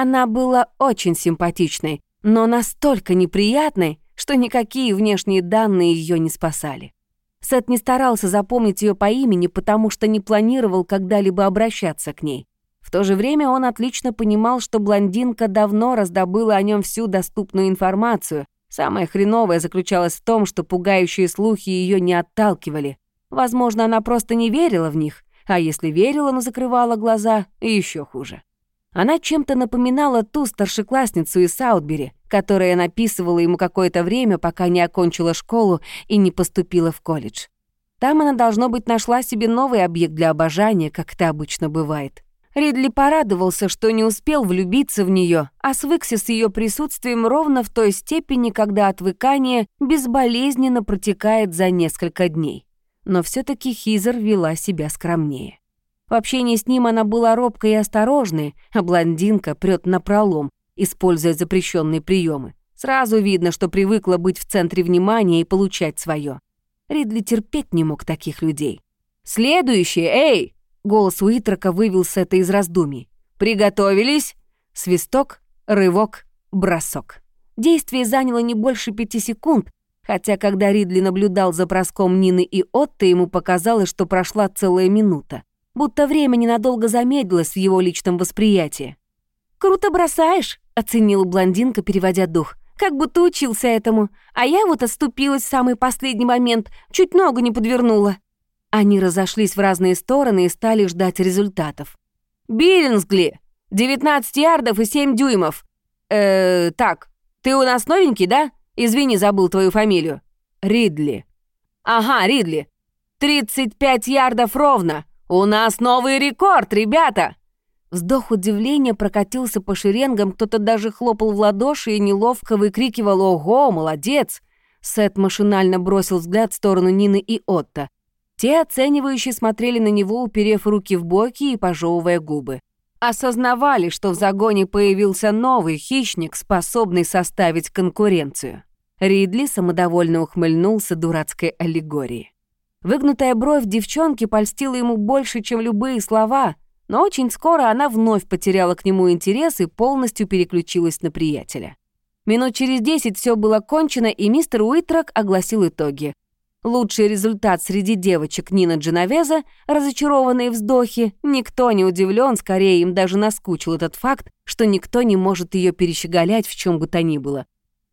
Она была очень симпатичной, но настолько неприятной, что никакие внешние данные ее не спасали. Сет не старался запомнить ее по имени, потому что не планировал когда-либо обращаться к ней. В то же время он отлично понимал, что блондинка давно раздобыла о нем всю доступную информацию. Самое хреновое заключалось в том, что пугающие слухи ее не отталкивали. Возможно, она просто не верила в них, а если верила, но закрывала глаза, еще хуже. Она чем-то напоминала ту старшеклассницу из Саутбери, которая написывала ему какое-то время, пока не окончила школу и не поступила в колледж. Там она, должно быть, нашла себе новый объект для обожания, как это обычно бывает. Ридли порадовался, что не успел влюбиться в нее, а свыкся с ее присутствием ровно в той степени, когда отвыкание безболезненно протекает за несколько дней. Но все таки Хизер вела себя скромнее. В общении с ним она была робкой и осторожной, а блондинка прёт напролом, используя запрещенные приемы. Сразу видно, что привыкла быть в центре внимания и получать свое. Ридли терпеть не мог таких людей. «Следующий, эй!» Голос Уитрока вывелся это из раздумий. «Приготовились?» Свисток, рывок, бросок. Действие заняло не больше пяти секунд, хотя когда Ридли наблюдал за броском Нины и Отто, ему показалось, что прошла целая минута. Будто время ненадолго замедлилось в его личном восприятии. «Круто бросаешь!» оценила блондинка, переводя дух. «Как будто учился этому. А я вот отступилась в самый последний момент, чуть ногу не подвернула». Они разошлись в разные стороны и стали ждать результатов. «Биллингсгли! 19 ярдов и 7 дюймов. Э, так, ты у нас новенький, да? Извини, забыл твою фамилию. Ридли. Ага, Ридли. 35 ярдов ровно. У нас новый рекорд, ребята!» Вздох удивления прокатился по шеренгам, кто-то даже хлопал в ладоши и неловко выкрикивал «Ого, молодец!». Сет машинально бросил взгляд в сторону Нины и Отто. Те оценивающие смотрели на него, уперев руки в боки и пожевывая губы. Осознавали, что в загоне появился новый хищник, способный составить конкуренцию. Ридли самодовольно ухмыльнулся дурацкой аллегории. Выгнутая бровь девчонки польстила ему больше, чем любые слова — но очень скоро она вновь потеряла к нему интерес и полностью переключилась на приятеля. Минут через десять все было кончено, и мистер Уитрок огласил итоги. Лучший результат среди девочек Нина Дженовеза, разочарованные вздохи, никто не удивлен, скорее им даже наскучил этот факт, что никто не может ее перещеголять в чем бы то ни было.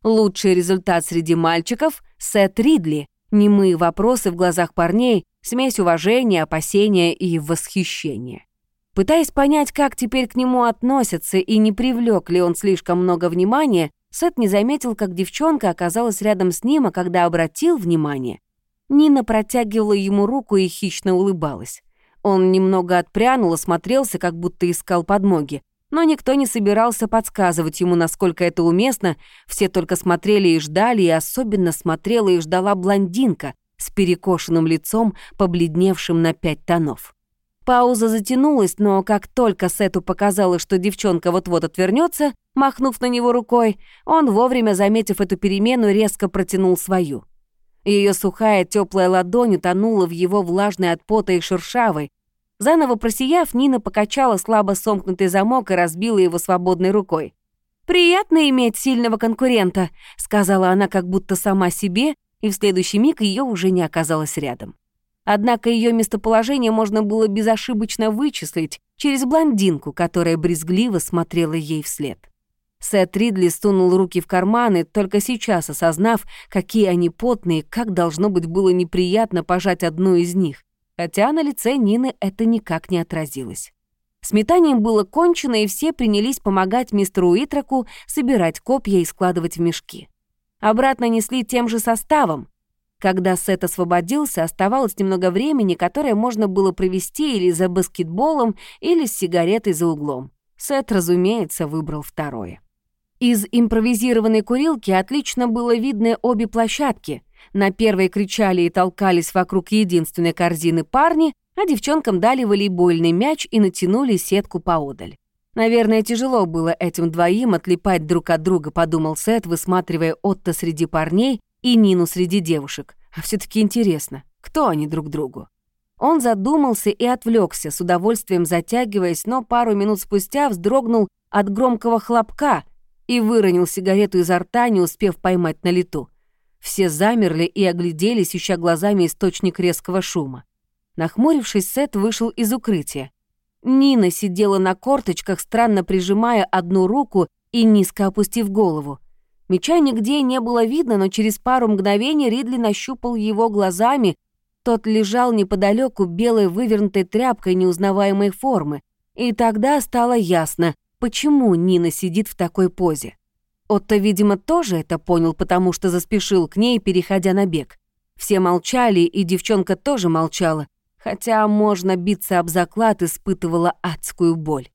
Лучший результат среди мальчиков — Сет Ридли. Немые вопросы в глазах парней, смесь уважения, опасения и восхищения. Пытаясь понять, как теперь к нему относятся и не привлек ли он слишком много внимания, Сет не заметил, как девчонка оказалась рядом с ним, а когда обратил внимание, Нина протягивала ему руку и хищно улыбалась. Он немного отпрянул, осмотрелся, как будто искал подмоги. Но никто не собирался подсказывать ему, насколько это уместно, все только смотрели и ждали, и особенно смотрела и ждала блондинка с перекошенным лицом, побледневшим на пять тонов. Пауза затянулась, но как только Сету показалось, что девчонка вот-вот отвернется, махнув на него рукой, он, вовремя заметив эту перемену, резко протянул свою. Ее сухая теплая ладонь утонула в его влажной от пота и шершавой. Заново просияв, Нина покачала слабо сомкнутый замок и разбила его свободной рукой. «Приятно иметь сильного конкурента», — сказала она как будто сама себе, и в следующий миг ее уже не оказалось рядом. Однако ее местоположение можно было безошибочно вычислить через блондинку, которая брезгливо смотрела ей вслед. Сет Ридли сунул руки в карманы, только сейчас осознав, какие они потные, как должно быть было неприятно пожать одну из них, хотя на лице Нины это никак не отразилось. Сметанием было кончено, и все принялись помогать мистеру Уитраку собирать копья и складывать в мешки. Обратно несли тем же составом, когда Сет освободился, оставалось немного времени, которое можно было провести или за баскетболом, или с сигаретой за углом. Сет, разумеется, выбрал второе. Из импровизированной курилки отлично было видно обе площадки. На первой кричали и толкались вокруг единственной корзины парни, а девчонкам дали волейбольный мяч и натянули сетку поодаль. Наверное, тяжело было этим двоим отлипать друг от друга, подумал Сет, высматривая Отто среди парней и Нину среди девушек. А все таки интересно, кто они друг другу? Он задумался и отвлекся, с удовольствием затягиваясь, но пару минут спустя вздрогнул от громкого хлопка и выронил сигарету изо рта, не успев поймать на лету. Все замерли и огляделись, ища глазами источник резкого шума. Нахмурившись, Сет вышел из укрытия. Нина сидела на корточках, странно прижимая одну руку и низко опустив голову. Меча нигде не было видно, но через пару мгновений Ридли нащупал его глазами. Тот лежал неподалеку белой вывернутой тряпкой неузнаваемой формы. И тогда стало ясно, почему Нина сидит в такой позе. Отто, видимо, тоже это понял, потому что заспешил к ней, переходя на бег. Все молчали, и девчонка тоже молчала, хотя, можно биться об заклад, испытывала адскую боль.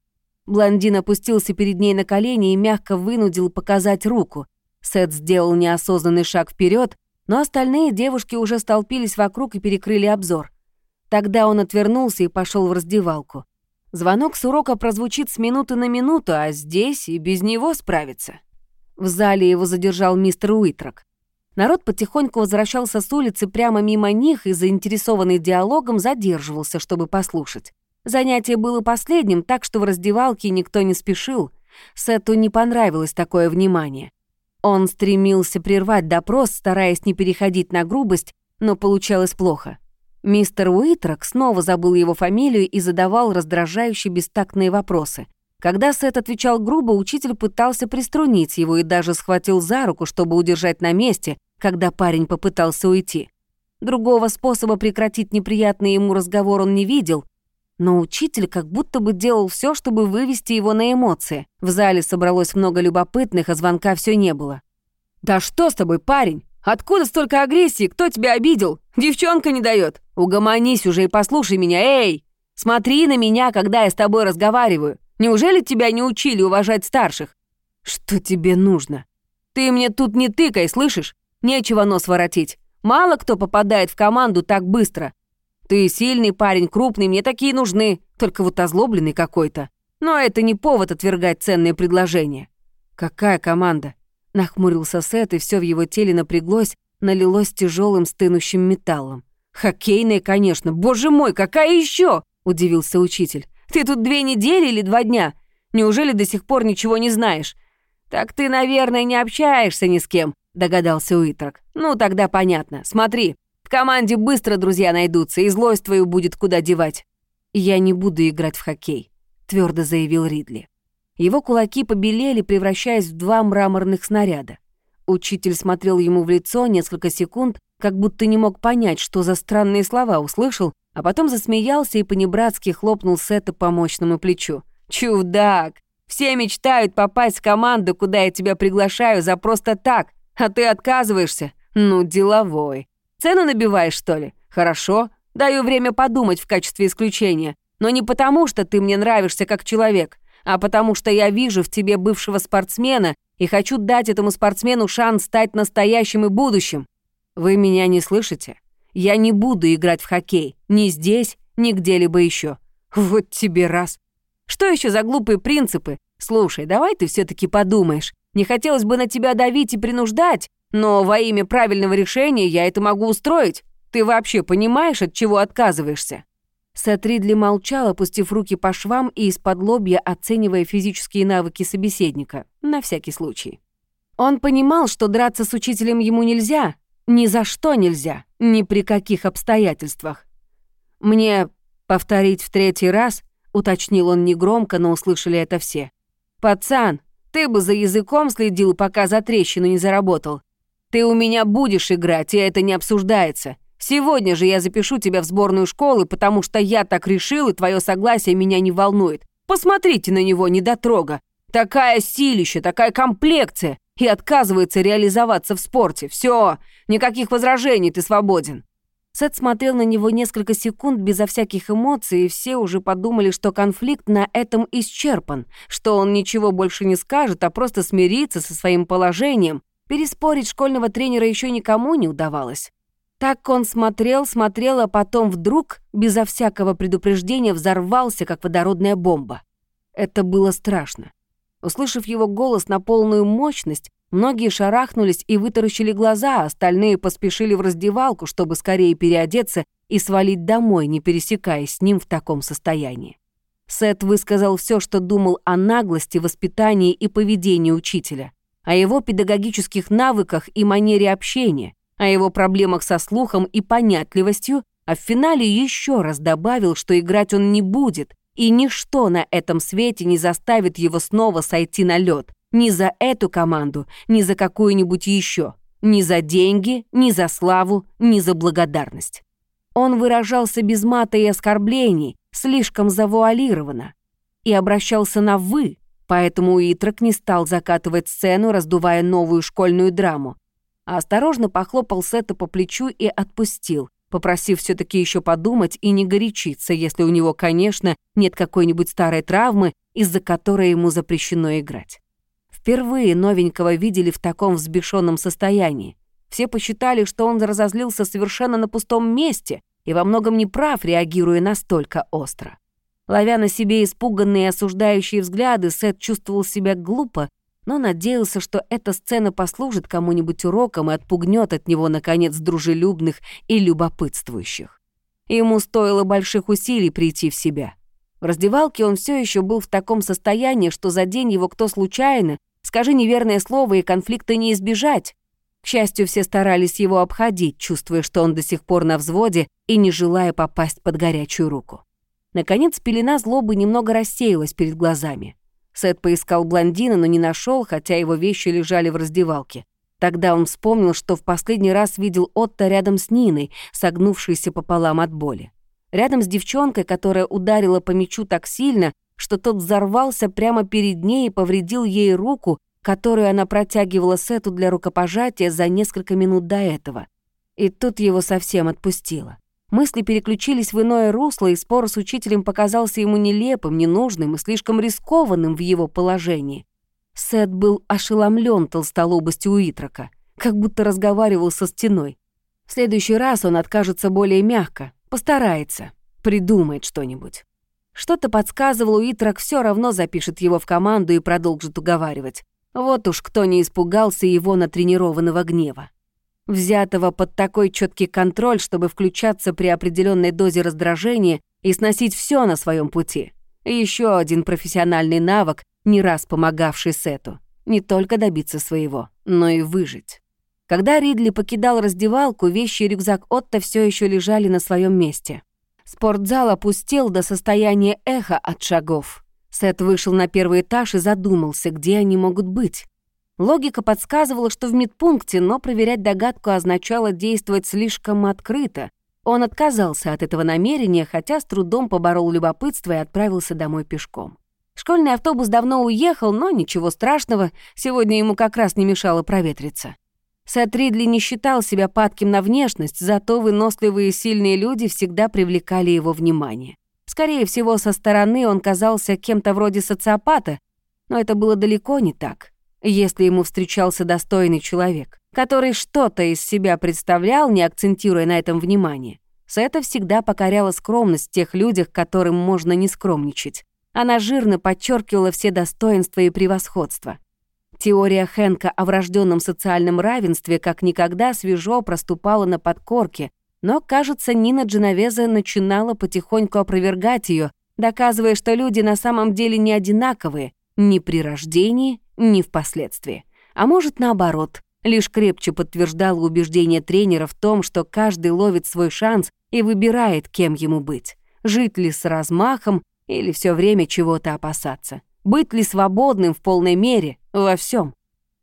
Блондин опустился перед ней на колени и мягко вынудил показать руку. Сет сделал неосознанный шаг вперед, но остальные девушки уже столпились вокруг и перекрыли обзор. Тогда он отвернулся и пошел в раздевалку. Звонок с урока прозвучит с минуты на минуту, а здесь и без него справиться. В зале его задержал мистер Уитрок. Народ потихоньку возвращался с улицы прямо мимо них и, заинтересованный диалогом, задерживался, чтобы послушать. Занятие было последним, так что в раздевалке никто не спешил. Сету не понравилось такое внимание. Он стремился прервать допрос, стараясь не переходить на грубость, но получалось плохо. Мистер Уитрок снова забыл его фамилию и задавал раздражающие бестактные вопросы. Когда Сет отвечал грубо, учитель пытался приструнить его и даже схватил за руку, чтобы удержать на месте, когда парень попытался уйти. Другого способа прекратить неприятный ему разговор он не видел, но учитель как будто бы делал все, чтобы вывести его на эмоции. В зале собралось много любопытных, а звонка все не было. «Да что с тобой, парень? Откуда столько агрессии? Кто тебя обидел? Девчонка не дает. Угомонись уже и послушай меня, эй! Смотри на меня, когда я с тобой разговариваю. Неужели тебя не учили уважать старших? Что тебе нужно? Ты мне тут не тыкай, слышишь? Нечего нос воротить. Мало кто попадает в команду так быстро. Ты сильный парень, крупный, мне такие нужны, только вот озлобленный какой-то. Но это не повод отвергать ценные предложения». «Какая команда?» Нахмурился Сет, и все в его теле напряглось, налилось тяжелым стынущим металлом. «Хоккейная, конечно. Боже мой, какая еще? удивился учитель. «Ты тут две недели или два дня? Неужели до сих пор ничего не знаешь?» «Так ты, наверное, не общаешься ни с кем», — догадался Уитрок. «Ну, тогда понятно. Смотри, команде быстро друзья найдутся, и злость твою будет куда девать». «Я не буду играть в хоккей», — твердо заявил Ридли. Его кулаки побелели, превращаясь в два мраморных снаряда. Учитель смотрел ему в лицо несколько секунд, как будто не мог понять, что за странные слова услышал, а потом засмеялся и понебратски хлопнул Сета по мощному плечу. «Чудак! Все мечтают попасть в команду, куда я тебя приглашаю за просто так, а ты отказываешься? Ну, деловой. Цену набиваешь, что ли? Хорошо, даю время подумать в качестве исключения. Но не потому, что ты мне нравишься как человек, а потому что я вижу в тебе бывшего спортсмена и хочу дать этому спортсмену шанс стать настоящим и будущим. Вы меня не слышите? Я не буду играть в хоккей. Ни здесь, ни где-либо еще. Вот тебе раз. Что еще за глупые принципы? Слушай, давай ты все таки подумаешь. Не хотелось бы на тебя давить и принуждать, но во имя правильного решения я это могу устроить. Ты вообще понимаешь, от чего отказываешься?» Сет Ридли молчал, опустив руки по швам и из-под лобья оценивая физические навыки собеседника, на всякий случай. Он понимал, что драться с учителем ему нельзя, ни за что нельзя, ни при каких обстоятельствах. «Мне повторить в третий раз?» — уточнил он негромко, но услышали это все. «Пацан, ты бы за языком следил, пока за трещину не заработал. Ты у меня будешь играть, и это не обсуждается. Сегодня же я запишу тебя в сборную школы, потому что я так решил, и твое согласие меня не волнует. Посмотрите на него, недотрога. Такая силища, такая комплекция, и отказывается реализоваться в спорте. Все, никаких возражений, ты свободен. Сет смотрел на него несколько секунд безо всяких эмоций, и все уже подумали, что конфликт на этом исчерпан, что он ничего больше не скажет, а просто смирится со своим положением. Переспорить школьного тренера еще никому не удавалось. Так он смотрел, смотрел, а потом вдруг, безо всякого предупреждения, взорвался, как водородная бомба. Это было страшно. Услышав его голос на полную мощность, Многие шарахнулись и вытаращили глаза, а остальные поспешили в раздевалку, чтобы скорее переодеться и свалить домой, не пересекаясь с ним в таком состоянии. Сет высказал все, что думал о наглости, воспитании и поведении учителя, о его педагогических навыках и манере общения, о его проблемах со слухом и понятливостью, а в финале еще раз добавил, что играть он не будет, и ничто на этом свете не заставит его снова сойти на лед, ни за эту команду, ни за какую-нибудь еще. Ни за деньги, ни за славу, ни за благодарность. Он выражался без мата и оскорблений, слишком завуалированно. И обращался на «вы», поэтому Уитрок не стал закатывать сцену, раздувая новую школьную драму, а осторожно похлопал Сета по плечу и отпустил, попросив все таки еще подумать и не горячиться, если у него, конечно, нет какой-нибудь старой травмы, из-за которой ему запрещено играть. Впервые новенького видели в таком взбешенном состоянии. Все посчитали, что он разозлился совершенно на пустом месте и во многом неправ, реагируя настолько остро. Ловя на себе испуганные и осуждающие взгляды, Сет чувствовал себя глупо, но надеялся, что эта сцена послужит кому-нибудь уроком и отпугнет от него, наконец, дружелюбных и любопытствующих. Ему стоило больших усилий прийти в себя. В раздевалке он все еще был в таком состоянии, что за день его кто случайно Скажи неверное слово, и конфликта не избежать. К счастью, все старались его обходить, чувствуя, что он до сих пор на взводе и не желая попасть под горячую руку. Наконец, пелена злобы немного рассеялась перед глазами. Сет поискал блондина, но не нашел, хотя его вещи лежали в раздевалке. Тогда он вспомнил, что в последний раз видел Отто рядом с Ниной, согнувшейся пополам от боли. Рядом с девчонкой, которая ударила по мячу так сильно, что тот взорвался прямо перед ней и повредил ей руку, которую она протягивала Сету для рукопожатия за несколько минут до этого. И тут его совсем отпустило. Мысли переключились в иное русло, и спор с учителем показался ему нелепым, ненужным и слишком рискованным в его положении. Сет был ошеломлен толстолобостью Уитрока, как будто разговаривал со стеной. В следующий раз он откажется более мягко, постарается, придумает что-нибудь. Что-то подсказывало, Уитрак все равно запишет его в команду и продолжит уговаривать. Вот уж кто не испугался его натренированного гнева. Взятого под такой четкий контроль, чтобы включаться при определенной дозе раздражения и сносить все на своем пути. Еще один профессиональный навык, не раз помогавший Сету. Не только добиться своего, но и выжить. Когда Ридли покидал раздевалку, вещи и рюкзак Отто все еще лежали на своем месте. Спортзал опустел до состояния эха от шагов. Сет вышел на первый этаж и задумался, где они могут быть. Логика подсказывала, что в медпункте, но проверять догадку означало действовать слишком открыто. Он отказался от этого намерения, хотя с трудом поборол любопытство и отправился домой пешком. Школьный автобус давно уехал, но ничего страшного, сегодня ему как раз не мешало проветриться. Сет Ридли не считал себя падким на внешность, зато выносливые и сильные люди всегда привлекали его внимание. Скорее всего, со стороны он казался кем-то вроде социопата, но это было далеко не так. Если ему встречался достойный человек, который что-то из себя представлял, не акцентируя на этом внимание, Сета всегда покоряла скромность в тех людях, которым можно не скромничать. Она жирно подчеркивала все достоинства и превосходства. Теория Хенка о врожденном социальном равенстве как никогда свежо проступала на подкорке, но, кажется, Нина Дженовеза начинала потихоньку опровергать ее, доказывая, что люди на самом деле не одинаковые ни при рождении, ни впоследствии. А может, наоборот, лишь крепче подтверждала убеждение тренера в том, что каждый ловит свой шанс и выбирает, кем ему быть. Жить ли с размахом или все время чего-то опасаться. Быть ли свободным в полной мере во всем.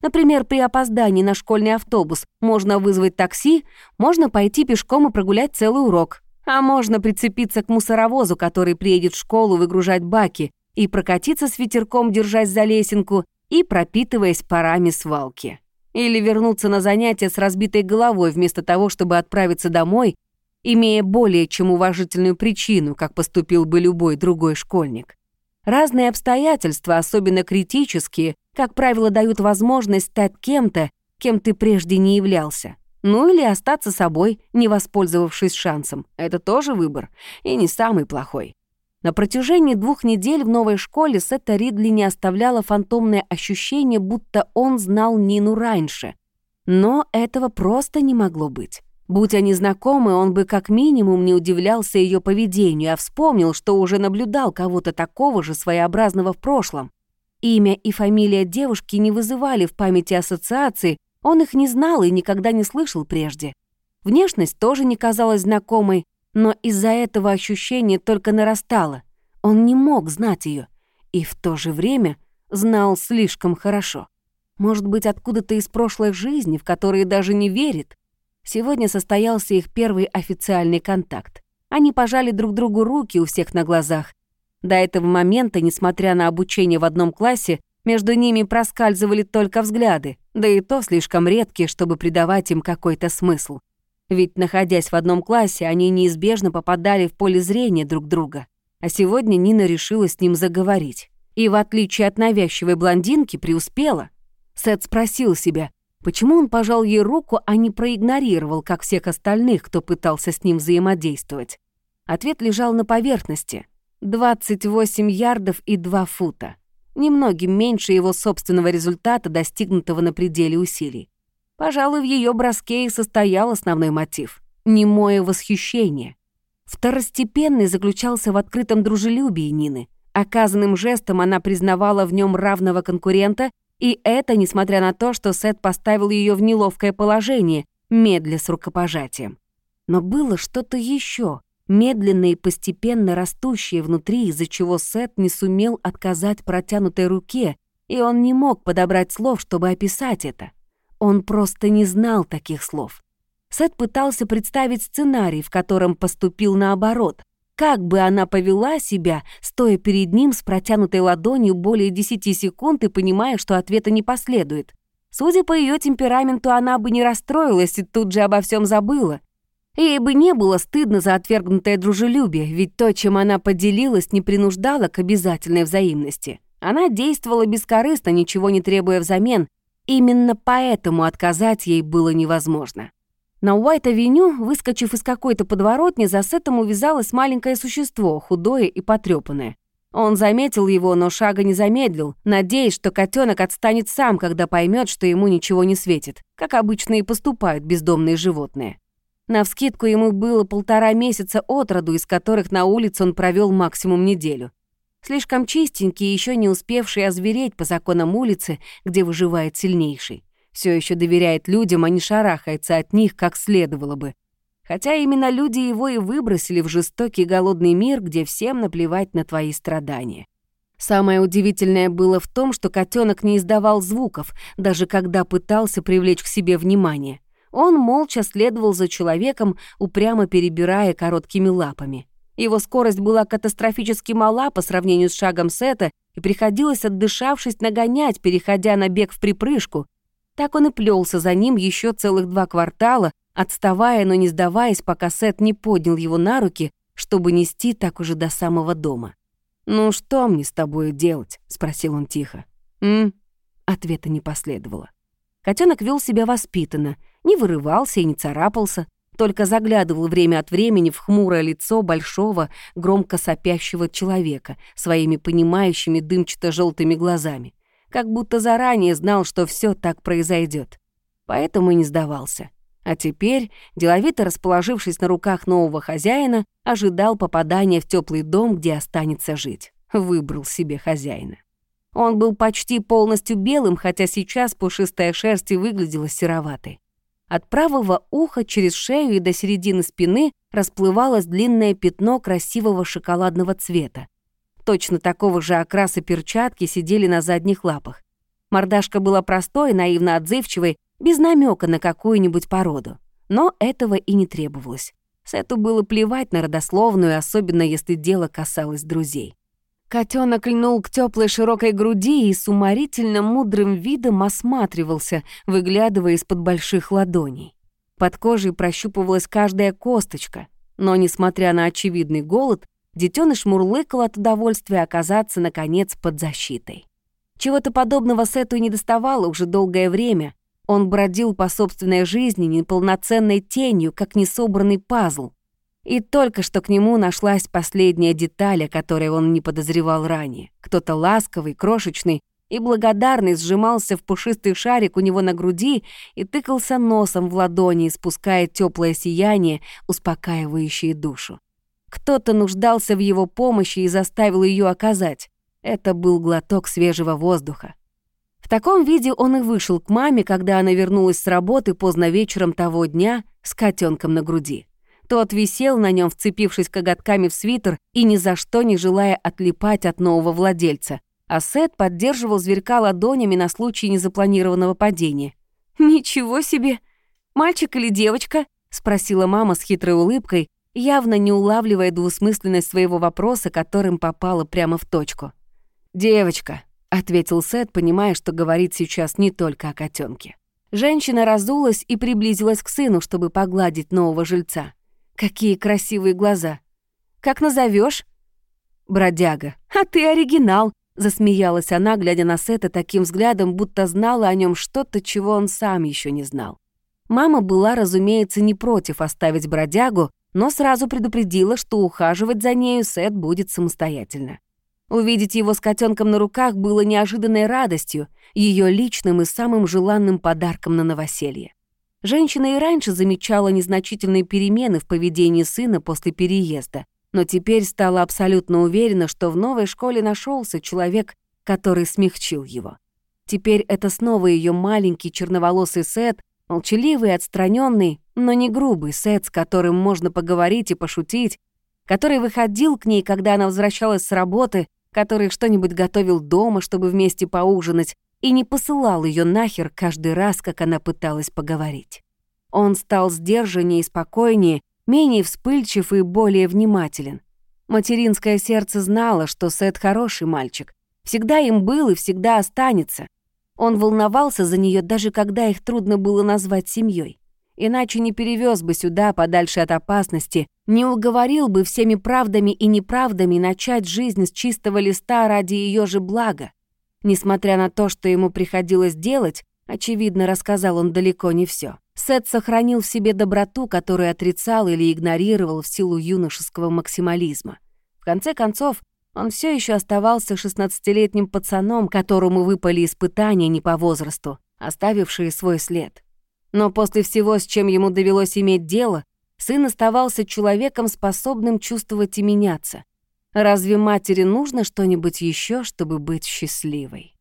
Например, при опоздании на школьный автобус можно вызвать такси, можно пойти пешком и прогулять целый урок. А можно прицепиться к мусоровозу, который приедет в школу выгружать баки, и прокатиться с ветерком, держась за лесенку, и пропитываясь парами свалки. Или вернуться на занятия с разбитой головой вместо того, чтобы отправиться домой, имея более чем уважительную причину, как поступил бы любой другой школьник. Разные обстоятельства, особенно критические, как правило, дают возможность стать кем-то, кем ты прежде не являлся. Ну или остаться собой, не воспользовавшись шансом. Это тоже выбор, и не самый плохой. На протяжении двух недель в новой школе Сетта Ридли не оставляло фантомное ощущение, будто он знал Нину раньше. Но этого просто не могло быть. Будь они знакомы, он бы как минимум не удивлялся ее поведению, а вспомнил, что уже наблюдал кого-то такого же своеобразного в прошлом. Имя и фамилия девушки не вызывали в памяти ассоциации, он их не знал и никогда не слышал прежде. Внешность тоже не казалась знакомой, но из-за этого ощущение только нарастало. Он не мог знать ее и в то же время знал слишком хорошо. Может быть, откуда-то из прошлой жизни, в которые даже не верит. Сегодня состоялся их первый официальный контакт. Они пожали друг другу руки у всех на глазах, до этого момента, несмотря на обучение в одном классе, между ними проскальзывали только взгляды, да и то слишком редкие, чтобы придавать им какой-то смысл. Ведь, находясь в одном классе, они неизбежно попадали в поле зрения друг друга. А сегодня Нина решила с ним заговорить. И, в отличие от навязчивой блондинки, преуспела. Сет спросил себя, почему он пожал ей руку, а не проигнорировал, как всех остальных, кто пытался с ним взаимодействовать. Ответ лежал на поверхности — 28 ярдов и 2 фута. Немногим меньше его собственного результата, достигнутого на пределе усилий. Пожалуй, в ее броске и состоял основной мотив — немое восхищение. Второстепенный заключался в открытом дружелюбии Нины. Оказанным жестом она признавала в нем равного конкурента, и это несмотря на то, что Сет поставил ее в неловкое положение, медля с рукопожатием. Но было что-то еще, медленно и постепенно растущее внутри, из-за чего Сет не сумел отказать протянутой руке, и он не мог подобрать слов, чтобы описать это. Он просто не знал таких слов. Сет пытался представить сценарий, в котором поступил наоборот. Как бы она повела себя, стоя перед ним с протянутой ладонью более 10 секунд и понимая, что ответа не последует. Судя по ее темпераменту, она бы не расстроилась и тут же обо всем забыла. Ей бы не было стыдно за отвергнутое дружелюбие, ведь то, чем она поделилась, не принуждало к обязательной взаимности. Она действовала бескорыстно, ничего не требуя взамен. Именно поэтому отказать ей было невозможно. На Уайт-авеню, выскочив из какой-то подворотни, за Сетом увязалось маленькое существо, худое и потрёпанное. Он заметил его, но шага не замедлил, надеясь, что котенок отстанет сам, когда поймет, что ему ничего не светит, как обычно и поступают бездомные животные. Навскидку ему было полтора месяца от роду, из которых на улице он провел максимум неделю. Слишком чистенький, еще не успевший озвереть по законам улицы, где выживает сильнейший. Все еще доверяет людям, а не шарахается от них, как следовало бы. Хотя именно люди его и выбросили в жестокий голодный мир, где всем наплевать на твои страдания. Самое удивительное было в том, что котенок не издавал звуков, даже когда пытался привлечь к себе внимание. Он молча следовал за человеком, упрямо перебирая короткими лапами. Его скорость была катастрофически мала по сравнению с шагом Сета, и приходилось, отдышавшись, нагонять, переходя на бег в припрыжку. Так он и плелся за ним еще целых два квартала, отставая, но не сдаваясь, пока Сет не поднял его на руки, чтобы нести так уже до самого дома. «Ну что мне с тобой делать?» — спросил он тихо. «М?» Ответа не последовало. Котенок вел себя воспитанно, не вырывался и не царапался, только заглядывал время от времени в хмурое лицо большого, громко сопящего человека своими понимающими дымчато желтыми глазами, как будто заранее знал, что все так произойдет. Поэтому и не сдавался. А теперь, деловито расположившись на руках нового хозяина, ожидал попадания в теплый дом, где останется жить. Выбрал себе хозяина. Он был почти полностью белым, хотя сейчас пушистая шерсть и выглядела сероватой. От правого уха через шею и до середины спины расплывалось длинное пятно красивого шоколадного цвета. Точно такого же окраса перчатки сидели на задних лапах. Мордашка была простой, наивно отзывчивой, без намека на какую-нибудь породу. Но этого и не требовалось. Сету было плевать на родословную, особенно если дело касалось друзей. Котенок льнул к теплой широкой груди и с уморительно мудрым видом осматривался, выглядывая из-под больших ладоней. Под кожей прощупывалась каждая косточка, но, несмотря на очевидный голод, детеныш мурлыкал от удовольствия оказаться, наконец, под защитой. Чего-то подобного Сету не доставало уже долгое время, он бродил по собственной жизни неполноценной тенью, как несобранный пазл. И только что к нему нашлась последняя деталь, о которой он не подозревал ранее. Кто-то ласковый, крошечный и благодарный сжимался в пушистый шарик у него на груди и тыкался носом в ладони, испуская теплое сияние, успокаивающее душу. Кто-то нуждался в его помощи и заставил ее оказать. Это был глоток свежего воздуха. В таком виде он и вышел к маме, когда она вернулась с работы поздно вечером того дня с котенком на груди. Тот висел на нем, вцепившись коготками в свитер и ни за что не желая отлипать от нового владельца. А Сет поддерживал зверька ладонями на случай незапланированного падения. «Ничего себе! Мальчик или девочка?» — спросила мама с хитрой улыбкой, явно не улавливая двусмысленность своего вопроса, которым попала прямо в точку. «Девочка», — ответил Сет, понимая, что говорит сейчас не только о котенке. Женщина разулась и приблизилась к сыну, чтобы погладить нового жильца. Какие красивые глаза. Как назовешь? Бродяга. А ты оригинал, засмеялась она, глядя на Сета таким взглядом, будто знала о нем что-то, чего он сам еще не знал. Мама была, разумеется, не против оставить бродягу, но сразу предупредила, что ухаживать за нею Сет будет самостоятельно. Увидеть его с котенком на руках было неожиданной радостью, ее личным и самым желанным подарком на новоселье. Женщина и раньше замечала незначительные перемены в поведении сына после переезда, но теперь стала абсолютно уверена, что в новой школе нашелся человек, который смягчил его. Теперь это снова ее маленький черноволосый Сет, молчаливый, отстраненный, но не грубый Сет, с которым можно поговорить и пошутить, который выходил к ней, когда она возвращалась с работы, который что-нибудь готовил дома, чтобы вместе поужинать, и не посылал ее нахер каждый раз, как она пыталась поговорить. Он стал сдержаннее и спокойнее, менее вспыльчив и более внимателен. Материнское сердце знало, что Сет хороший мальчик. Всегда им был и всегда останется. Он волновался за нее даже когда их трудно было назвать семьей иначе не перевез бы сюда подальше от опасности, не уговорил бы всеми правдами и неправдами начать жизнь с чистого листа ради ее же блага. Несмотря на то, что ему приходилось делать, очевидно, рассказал он далеко не все. Сет сохранил в себе доброту, которую отрицал или игнорировал в силу юношеского максимализма. В конце концов, он все еще оставался 16-летним пацаном, которому выпали испытания не по возрасту, оставившие свой след. Но после всего, с чем ему довелось иметь дело, сын оставался человеком, способным чувствовать и меняться. Разве матери нужно что-нибудь еще, чтобы быть счастливой?